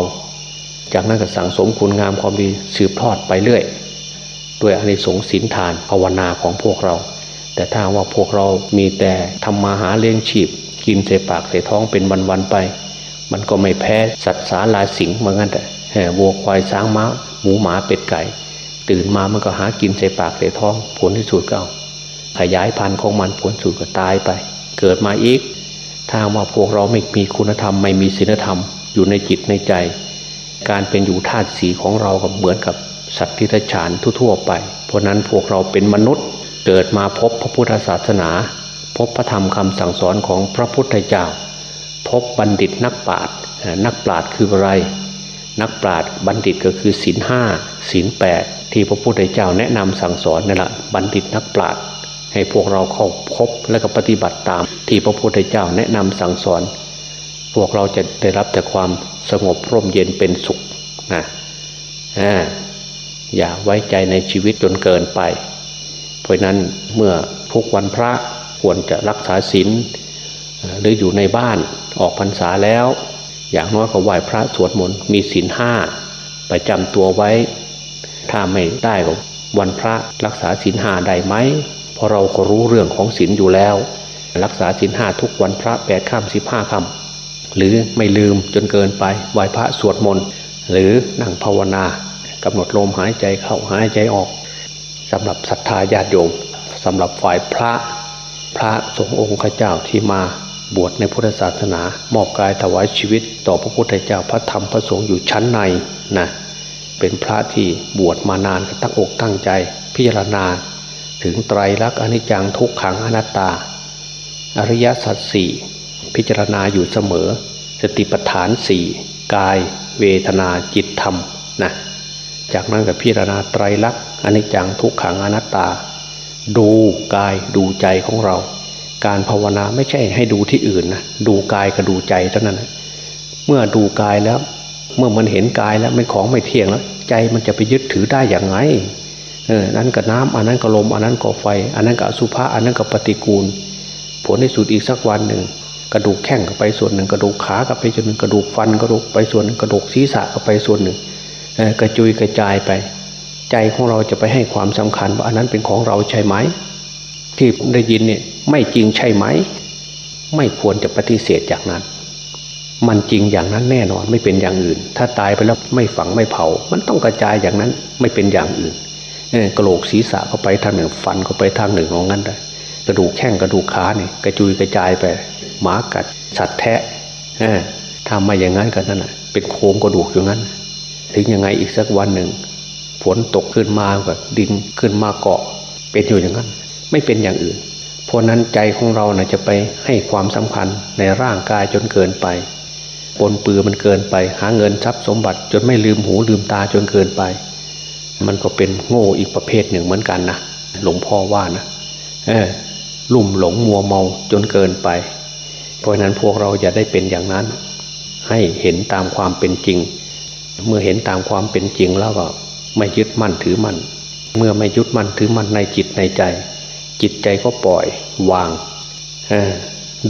จากนั้นก็สั่งสมคุณงามความดีสืบทอดไปเรื่อย ด้วยอนิสงส์ศีลทานภาวนาของพวกเรา แต่ถ้าว่าพวกเรามีแต่ทำมาหาเลี้ยงชีพ กินใส่ปากใส่ท้องเป็นวันๆไป มันก็ไม่แพ้สัตว์สาลาสิงเหมือนกันแต่วัวควายช้างม้า หมูหมาเป็ดไก่ ตื่นมามันก็หากินใส่ปากใส่ท้องผลที่สุดก็เอา ขยายพันธุ์ของมันผลสุดก็ตายไป เกิดมาอีก ถ้าว่าพวกเราไม่มีคุณธรรมไม่มีศีลธรรม อยู่ในจิตในใจ การเป็นอยู่ธาตุสีของเราก็เหมือนกับสัตว์ที่ทฉานทั่วๆไป เพราะนั้นพวกเราเป็นมนุษย์เกิดมาพบพระพุทธศาสนา พบพระธรรมคำสั่งสอนของพระพุทธเจ้า พบบัณฑิตนักปราชญ์นักปราชญ์คืออะไร นักปราชญ์บัณฑิตก็คือศีลห้าศีลแปดที่พระพุทธเจ้าแนะนำสั่งสอนนั่นแหละบัณฑิตนักปราชญ์ ให้พวกเราเข้าพบและก็ปฏิบัติตาม ที่พระพุทธเจ้าแนะนำสั่งสอน พวกเราจะได้รับแต่ความสงบร่มเย็นเป็นสุขนะอย่าไว้ใจในชีวิตจนเกินไป เพราะนั้นเมื่อทุกวันพระควรจะรักษาศีลหรืออยู่ในบ้านออกพรรษาแล้ว อย่างน้อยก็ไหว้พระสวดมนต์มีศีลห้าประจำตัวไว้ ถ้าไม่ได้ก็วันพระรักษาศีลห้าได้ไหม เราะเราก็รู้เรื่องของศีลอยู่แล้ว รักษาศีลห้าทุกวันพระแปดค่ำสิบห้าคำหรือไม่ลืมจนเกินไปไหว้พระสวดมนต์หรือนั่งภาวนากำหนดลมหายใจเข้าหายใจออกสำหรับศรัทธาญาติโยมสำหรับฝ่ายพระพระสงฆ์องค์ข้าเจ้าที่มาบวชในพุทธศาสนา มอบกายถวายชีวิต ต่อพระพุทธเจ้าพระธรรมพระสงฆ์อยู่ชั้นในนะเป็นพระที่บวชมานานตั้งอกตั้งใจ พิจารณา ถึงไตรลักษณ์อนิจจังทุกขังอนัตตา อริยสัจสี่พิจารณาอยู่เสมอ สติปัฏฐานสี่กาย เวทนาจิตธรรมนะจากนั้นก็พิจารณาไตรลักษณ์อนิจจังทุกขังอนัตตา ดูกายดูใจของเรา การภาวนาไม่ใช่ให้ดูที่อื่นนะดูกายกับดูใจเท่านั้นนะเมื่อดูกายแล้ว เมื่อมันเห็นกายแล้วเป็นของไม่เที่ยงแล้ว ใจมันจะไปยึดถือได้อย่างไง เออนั้นก็น้ำอันนั้นก็ลม อันนั้นก็ไฟ อันนั้นก็สุภาอันนั้นก็ปฏิกูล ผลในสุดอีกสักวันหนึ่งกระดูกแข้งก็ไปส่วนหนึ่งกระดูกขาก็ไปส่วนหนึ่งกระดูกฟันกระดูกไปส่วนหนึ่งกระดูกศีรษะก็ไปส่วนหนึ่งกระจุยกระจายไป ใจของเราจะไปให้ความสำคัญว่าอันนั้นเป็นของเราใช่ไหม ที่ผมได้ยินเนี่ยไม่จริงใช่ไหม ไม่ควรจะปฏิเสธจากนั้น มันจริงอย่างนั้นแน่นอนไม่เป็นอย่างอื่น ถ้าตายไปแล้วไม่ฝังไม่เผา มันต้องกระจายอย่างนั้นไม่เป็นอย่างอื่น กระโหลกศีรษะก็ไปทางหนึ่งฟันก็ไปทางหนึ่งของนั้นได้กระดูกแข้งกระดูกขาเนี่ยกระจุยกระจายไปหมากัดสัตว์แทะทำมาอย่างนั้นกันนั่นแหะเป็นโครงกระดูกอย่างนั้น ถึงยังไงอีกสักวันหนึ่งฝนตกขึ้นมาแบบดินขึ้นมาเกาะ เป็นอยู่อย่างนั้น ไม่เป็นอย่างอื่น เพราะนั้นใจของเรานะ่ะจะไปให้ความสำคัญในร่างกายจนเกินไปปนปือมันเกินไป หาเงินทรัพย์สมบัติจนไม่ลืมหูลืมตาจนเกินไป มันก็เป็นโง่อีกประเภทหนึ่งเหมือนกันนะหลวงพ่อว่านะเออลุ่มหลงมัวเมาจนเกินไป เพราะนั้นพวกเราอย่าได้เป็นอย่างนั้น ให้เห็นตามความเป็นจริง เมื่อเห็นตามความเป็นจริงแล้วก็ไม่ยึดมั่นถือมั่น เมื่อไม่ยึดมั่นถือมั่นในจิตในใจ จิตใจก็ปล่อยวาง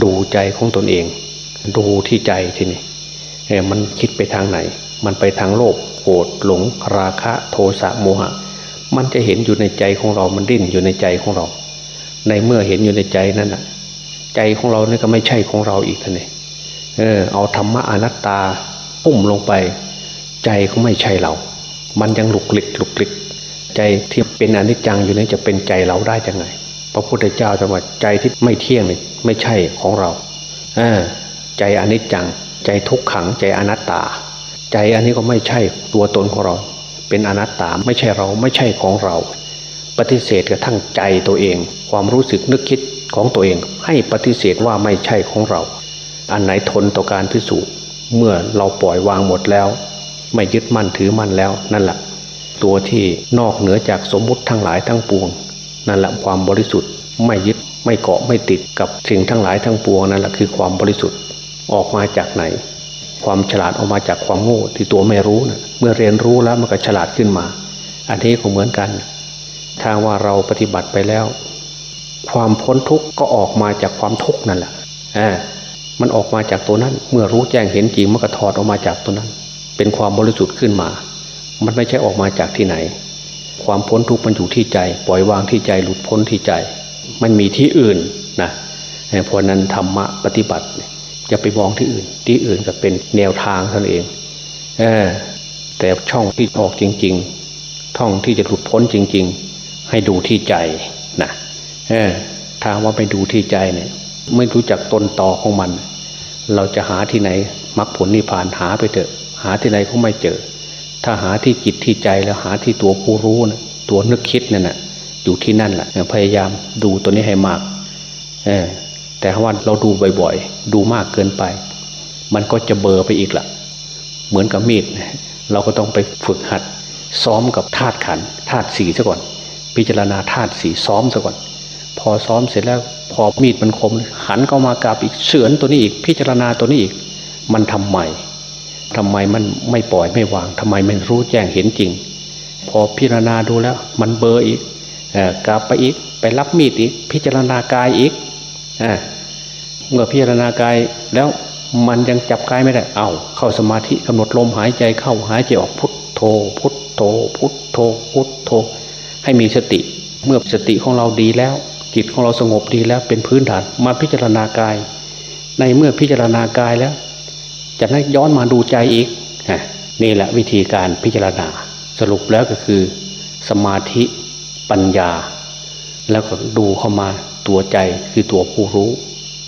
ดูใจของตนเอง ดูที่ใจทีนี้มันคิดไปทางไหน มันไปทางโลภโกรธหลงราคะโทสะโมหะ มันจะเห็นอยู่ในใจของเรา มันดิ้นอยู่ในใจของเรา ในเมื่อเห็นอยู่ในใจนั้นน่ะ ใจของเราเนี่ยก็ไม่ใช่ของเราอีกท่านเองเออเอาธรรมะอนัตตาปุ่มลงไป ใจเขาไม่ใช่เรา มันยังหลุกหลิกหลุกหลิกใจที่เป็นอนิจจังอยู่นี้จะเป็นใจเราได้ยังไง พระพุทธเจ้าจะว่าใจที่ไม่เที่ยงเนี่ยไม่ใช่ของเราเออใจอนิจจัง ใจทุกขังใจอนัตตา ใจอันนี้ก็ไม่ใช่ตัวตนของเรา เป็นอนัตตาไม่ใช่เราไม่ใช่ของเรา ปฏิเสธกระทั่งใจตัวเอง ความรู้สึกนึกคิดของตัวเอง ให้ปฏิเสธว่าไม่ใช่ของเรา อันไหนทนต่อการพิสูจน์ เมื่อเราปล่อยวางหมดแล้ว ไม่ยึดมั่นถือมั่นแล้วนั่นแหละตัวที่นอกเหนือจากสมมุติทั้งหลายทั้งปวง นั่นแหละความบริสุทธิ์ไม่ยึดไม่เกาะไม่ติดกับสิ่งทั้งหลายทั้งปวงนั่นแหละคือความบริสุทธิ์ออกมาจากไหน ความฉลาดออกมาจากความโง่ที่ตัวไม่รู้นะเมื่อเรียนรู้แล้วมันก็ฉลาดขึ้นมา อันนี้ก็เหมือนกัน ถ้าว่าเราปฏิบัติไปแล้ว ความพ้นทุกข์ก็ออกมาจากความทุกข์นั่นแหละอ่ามันออกมาจากตัวนั้น เมื่อรู้แจ้งเห็นจริงมันก็ถอดออกมาจากตัวนั้น เป็นความบริสุทธิ์ขึ้นมา มันไม่ใช่ออกมาจากที่ไหน ความพ้นทุกข์มันอยู่ที่ใจ ปล่อยวางที่ใจหลุดพ้นที่ใจ มันมีที่อื่นนะเพราะนั้นธรรมะปฏิบัติ จะไปมองที่อื่น ที่อื่นก็เป็นแนวทางท่านเองเออแต่ช่องที่ออกจริง ๆ ท่องที่จะหลุดพ้นจริง ๆ ให้ดูที่ใจนะเออทางว่าไปดูที่ใจเนี่ย ไม่รู้จักต้นต่อของมัน เราจะหาที่ไหนมรรคผลนิพพานหาไปเถอะ หาที่ไหนก็ไม่เจอ ถ้าหาที่จิตที่ใจแล้วหาที่ตัวผู้รู้นะตัวนึกคิดนั่นนะอยู่ที่นั่นแหละพยายามดูตัวนี้ให้มาก เออ แต่ว่าเราดูบ่อยๆ ดูมากเกินไป มันก็จะเบอร์ไปอีกละเหมือนกับมีด เราก็ต้องไปฝึกหัด ซ้อมกับธาตุขันธาตุสีซะก่อน พิจารณาธาตุสีซ้อมซะก่อน พอซ้อมเสร็จแล้วพอมีดมันคม หันเข้ามากราบอีกเฉือนตัวนี้อีก พิจารณาตัวนี้อีก มันทำใหม่ทำไมมันไม่ปล่อยไม่วางทำไมมันรู้แจ้งเห็นจริง พอพิจารณาดูแล้ว มันเบอร์อีกกลับไปอีก ไปรับมีดอีก พิจารณากายอีก เมื่อพิจารณากายแล้วมันยังจับกายไม่ได้ เอาเข้าสมาธิกำหนดลมหายใจเข้าหายใจออกพุทโธ พุทโธ พุทโธ พุทโธ ให้มีสติ เมื่อสติของเราดีแล้ว จิตของเราสงบดีแล้วเป็นพื้นฐานมาพิจารณากาย ในเมื่อพิจารณากายแล้วจะนั้นย้อนมาดูใจอีกนี่แหละวิธีการพิจารณา สรุปแล้วก็คือ สมาธิปัญญา แล้วก็ดูเข้ามา ตัวใจคือตัวผู้รู้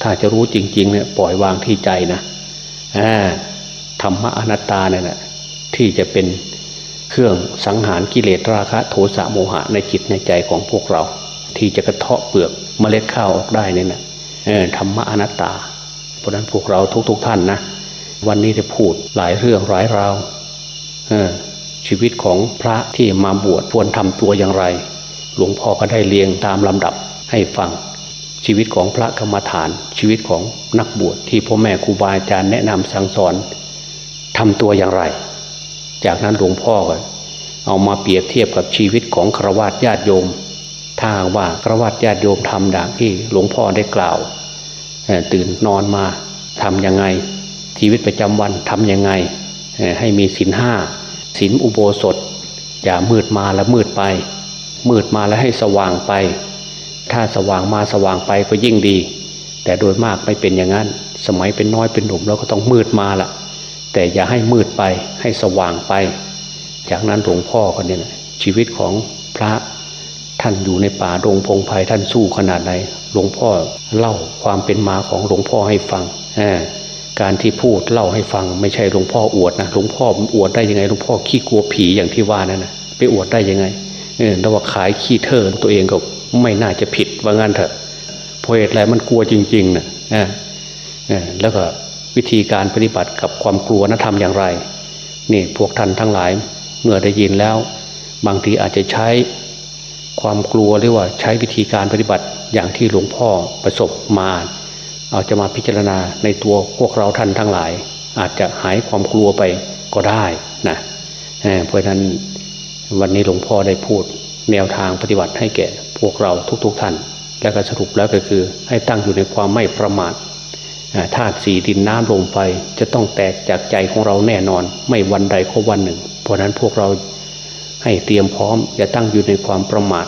ถ้าจะรู้จริง ๆ เนี่ยปล่อยวางที่ใจนะธรรมะอนัตตาเนี่ยแหละที่จะเป็นเครื่องสังหารกิเลสราคะโทสะโมหะในจิตในใจของพวกเรา ที่จะกระเทาะเปลือกเมล็ดข้าวออกได้เนี่ยนะธรรมะอนัตตา เพราะนั้นพวกเราทุกๆทท่านนะวันนี้จะพูดหลายเรื่องหลายราวชีวิตของพระที่มาบวชควรทำตัวอย่างไร หลวงพ่อก็ได้เรียงตามลำดับ ให้ฟังชีวิตของพระกรรมฐาน ชีวิตของนักบวชที่พ่อแม่ครูบาอาจารย์แนะนำสั่งสอนทำตัวอย่างไร จากนั้นหลวงพ่อก็เอามาเปรียบเทียบกับชีวิตของครวญญาติโยม ถ้าว่าครวญญาติโยมทำดังที่หลวงพ่อได้กล่าว ตื่นนอนมาทํำยังไง ชีวิตประจำวันทํำยังไง ให้มีศีลห้าศีลอุโบสถ อย่ามืดมาแล้วมืดไป มืดมาแล้วให้สว่างไป ถ้าสว่างมาสว่างไปก็ยิ่งดี แต่โดยมากไม่เป็นอย่างนั้น สมัยเป็นน้อยเป็นหนุ่มเราก็ต้องมืดมาละแต่อย่าให้มืดไปให้สว่างไป จากนั้นหลวงพ่อคนนี้นะชีวิตของพระท่านอยู่ในป่าดงพงไพ่ท่านสู้ขนาดไหนหลวงพ่อเล่าความเป็นมาของหลวงพ่อให้ฟังการที่พูดเล่าให้ฟังไม่ใช่หลวงพ่ออวดนะหลวงพ่ออวดได้ยังไงหลวงพ่อขี้กลัวผีอย่างที่ว่านั่นนะไปอวดได้ยังไงเออเราว่าขายขี้เทอร์ตัวเองก็ ไม่น่าจะผิดว่างั้นเถอะเพราะเหตุอะไรมันกลัวจริงๆนะแล้วก็วิธีการปฏิบัติกับความกลัวนะทำอย่างไร นี่พวกท่านทั้งหลายเมื่อได้ยินแล้ว บางทีอาจจะใช้ความกลัวหรือว่าใช้วิธีการปฏิบัติอย่างที่หลวงพ่อประสบมา เอาจะมาพิจารณาในตัวพวกเราท่านทั้งหลาย อาจจะหายความกลัวไปก็ได้นะเพราะนั้นวันนี้หลวงพ่อได้พูดแนวทางปฏิบัติให้แก่ พวกเราทุกๆทท่าน และก็สรุปแล้วก็คือ ให้ตั้งอยู่ในความไม่ประมาทธาตุสี่ดินน้ำลมไฟจะต้องแตกจากใจของเราแน่นอน ไม่วันใดก็วันหนึ่ง เพราะนั้นพวกเราให้เตรียมพร้อมอย่าตั้งอยู่ในความประมาท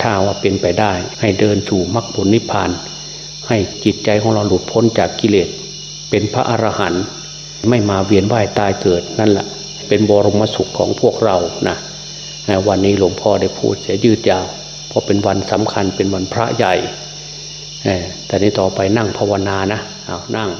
ถ้าว่าเป็นไปได้ ให้เดินสู่มรรคผลนิพพาน ให้จิตใจของเราหลุดพ้นจากกิเลส เป็นพระอรหันต์ไม่มาเวียนว่ายตายเกิดนั่นแหละเป็นบรมสุขของพวกเรานะวันนี้หลวงพ่อได้พูดเสียยืดยาว ราะเป็นวันสำคัญเป็นวันพระใหญ่แต่นี้ต่อไปนั่งภาวนานะเอานั่ง